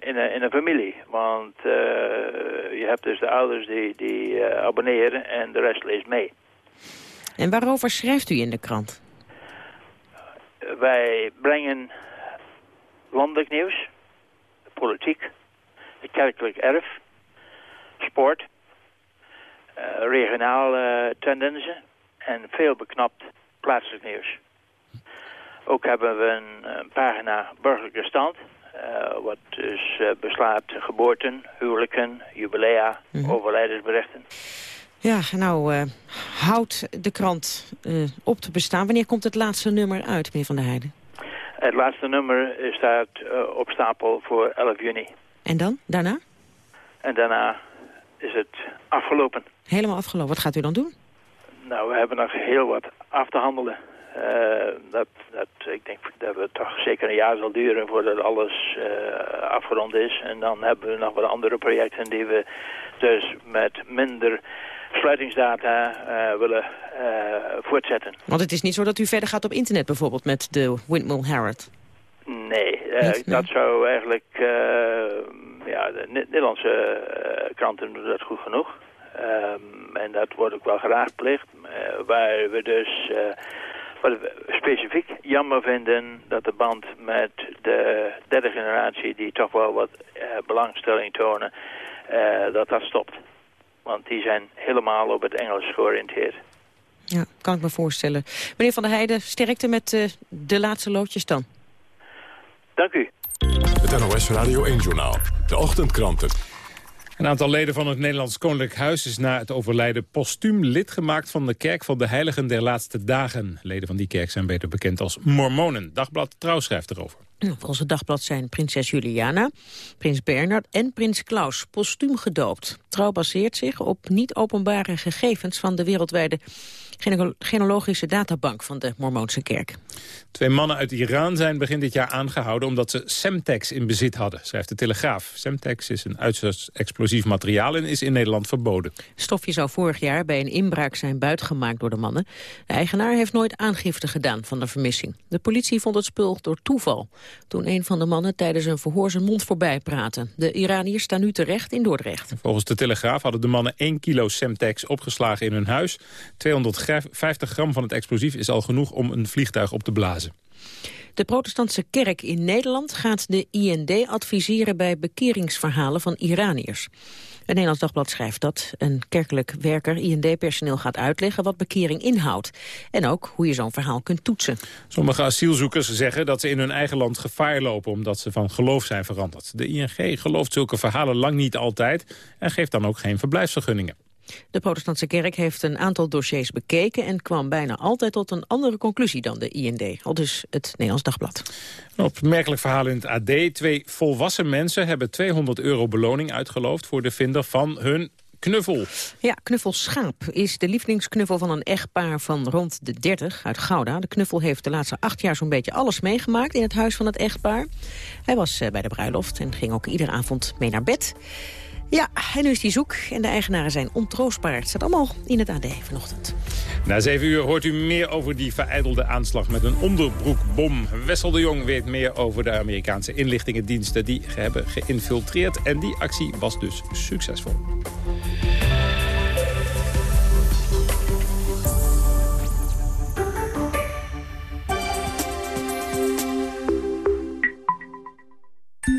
in, een, in een familie. Want je hebt dus de ouders die, die abonneren en de rest leest mee. En waarover schrijft u in de krant? Wij brengen landelijk nieuws, politiek, het kerkelijk erf, sport, uh, regionale tendensen en veel beknapt plaatselijk nieuws. Ook hebben we een, een pagina burgerlijke stand, uh, wat dus uh, beslaat geboorten, huwelijken, jubilea, mm -hmm. overlijdensberichten. Ja, nou uh, houdt de krant op te bestaan. Wanneer komt het laatste nummer uit, meneer Van der Heijden? Het laatste nummer staat op stapel voor 11 juni. En dan? Daarna? En daarna is het afgelopen. Helemaal afgelopen. Wat gaat u dan doen? Nou, we hebben nog heel wat af te handelen. Uh, dat, dat, ik denk dat het toch zeker een jaar zal duren voordat alles uh, afgerond is. En dan hebben we nog wat andere projecten die we dus met minder sluitingsdata uh, willen voortzetten. Want het is niet zo dat u verder gaat op internet bijvoorbeeld met de Windmill Herald? Nee, nee, dat zou eigenlijk... ja, de Nederlandse kranten doen dat goed genoeg. Um, en dat wordt ook wel geraadpleegd. waar we dus wat we specifiek jammer vinden dat de band met de derde generatie... die toch wel wat belangstelling tonen, dat dat stopt. Want die zijn helemaal op het Engels georiënteerd. Ja, kan ik me voorstellen. Meneer Van der Heijden, sterkte met uh, de laatste loodjes dan. Dank u. Het NOS Radio 1-journaal. De ochtendkranten. Een aantal leden van het Nederlands Koninklijk Huis is na het overlijden postuum lid gemaakt van de Kerk van de Heiligen der Laatste Dagen. Leden van die kerk zijn beter bekend als mormonen. Dagblad Trouw schrijft erover. Volgens het dagblad zijn prinses Juliana, prins Bernard en prins Klaus postuum gedoopt. Trouw baseert zich op niet openbare gegevens van de wereldwijde genealogische databank van de Mormoonse kerk. Twee mannen uit Iran zijn begin dit jaar aangehouden omdat ze Semtex in bezit hadden, schrijft de Telegraaf. Semtex is een uiterst explosief materiaal en is in Nederland verboden. Stofje zou vorig jaar bij een inbraak zijn buitgemaakt door de mannen. De eigenaar heeft nooit aangifte gedaan van de vermissing. De politie vond het spul door toeval. Toen een van de mannen tijdens een verhoor zijn mond voorbij praatte. De Iraniërs staan nu terecht in Dordrecht. Volgens de Telegraaf hadden de mannen 1 kilo Semtex opgeslagen in hun huis. 250 gram van het explosief is al genoeg om een vliegtuig op te blazen. De protestantse kerk in Nederland gaat de IND adviseren bij bekeringsverhalen van Iraniërs. Het Nederlands Dagblad schrijft dat een kerkelijk werker IND-personeel gaat uitleggen wat bekering inhoudt. En ook hoe je zo'n verhaal kunt toetsen. Sommige asielzoekers zeggen dat ze in hun eigen land gevaar lopen omdat ze van geloof zijn veranderd. De ING gelooft zulke verhalen lang niet altijd en geeft dan ook geen verblijfsvergunningen. De protestantse kerk heeft een aantal dossiers bekeken... en kwam bijna altijd tot een andere conclusie dan de IND. Al dus het Nederlands Dagblad. Een opmerkelijk verhaal in het AD. Twee volwassen mensen hebben 200 euro beloning uitgeloofd... voor de vinder van hun knuffel. Ja, knuffel Schaap is de lievelingsknuffel van een echtpaar van rond de 30 uit Gouda. De knuffel heeft de laatste acht jaar zo'n beetje alles meegemaakt in het huis van het echtpaar. Hij was bij de bruiloft en ging ook iedere avond mee naar bed. Ja, en nu is die zoek en de eigenaren zijn ontroostbaar. Het staat allemaal in het AD vanochtend. Na zeven uur hoort u meer over die vereidelde aanslag met een onderbroekbom. Wessel de Jong weet meer over de Amerikaanse inlichtingendiensten... die hebben geïnfiltreerd en die actie was dus succesvol.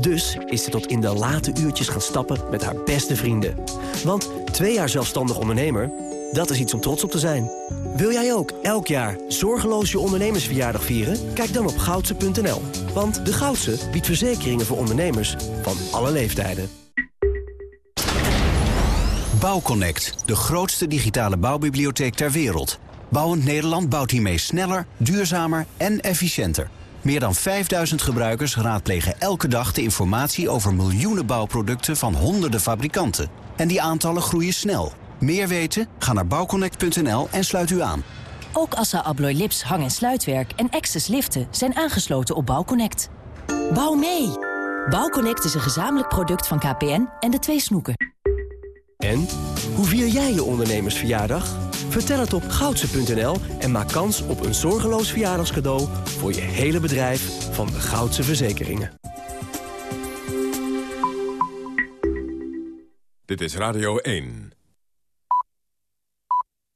Dus is ze tot in de late uurtjes gaan stappen met haar beste vrienden. Want twee jaar zelfstandig ondernemer, dat is iets om trots op te zijn. Wil jij ook elk jaar zorgeloos je ondernemersverjaardag vieren? Kijk dan op goudse.nl. Want de Goudse biedt verzekeringen voor ondernemers van alle leeftijden. Bouwconnect, de grootste digitale bouwbibliotheek ter wereld. Bouwend Nederland bouwt hiermee sneller, duurzamer en efficiënter. Meer dan 5000 gebruikers raadplegen elke dag de informatie over miljoenen bouwproducten van honderden fabrikanten. En die aantallen groeien snel. Meer weten? Ga naar bouwconnect.nl en sluit u aan. Ook Assa Abloy Lips hang- en sluitwerk en Access liften zijn aangesloten op Bouwconnect. Bouw mee! Bouwconnect is een gezamenlijk product van KPN en de twee snoeken. En, hoe vier jij je ondernemersverjaardag? Vertel het op goudse.nl en maak kans op een zorgeloos verjaardagscadeau... voor je hele bedrijf van de Goudse Verzekeringen. Dit is Radio 1.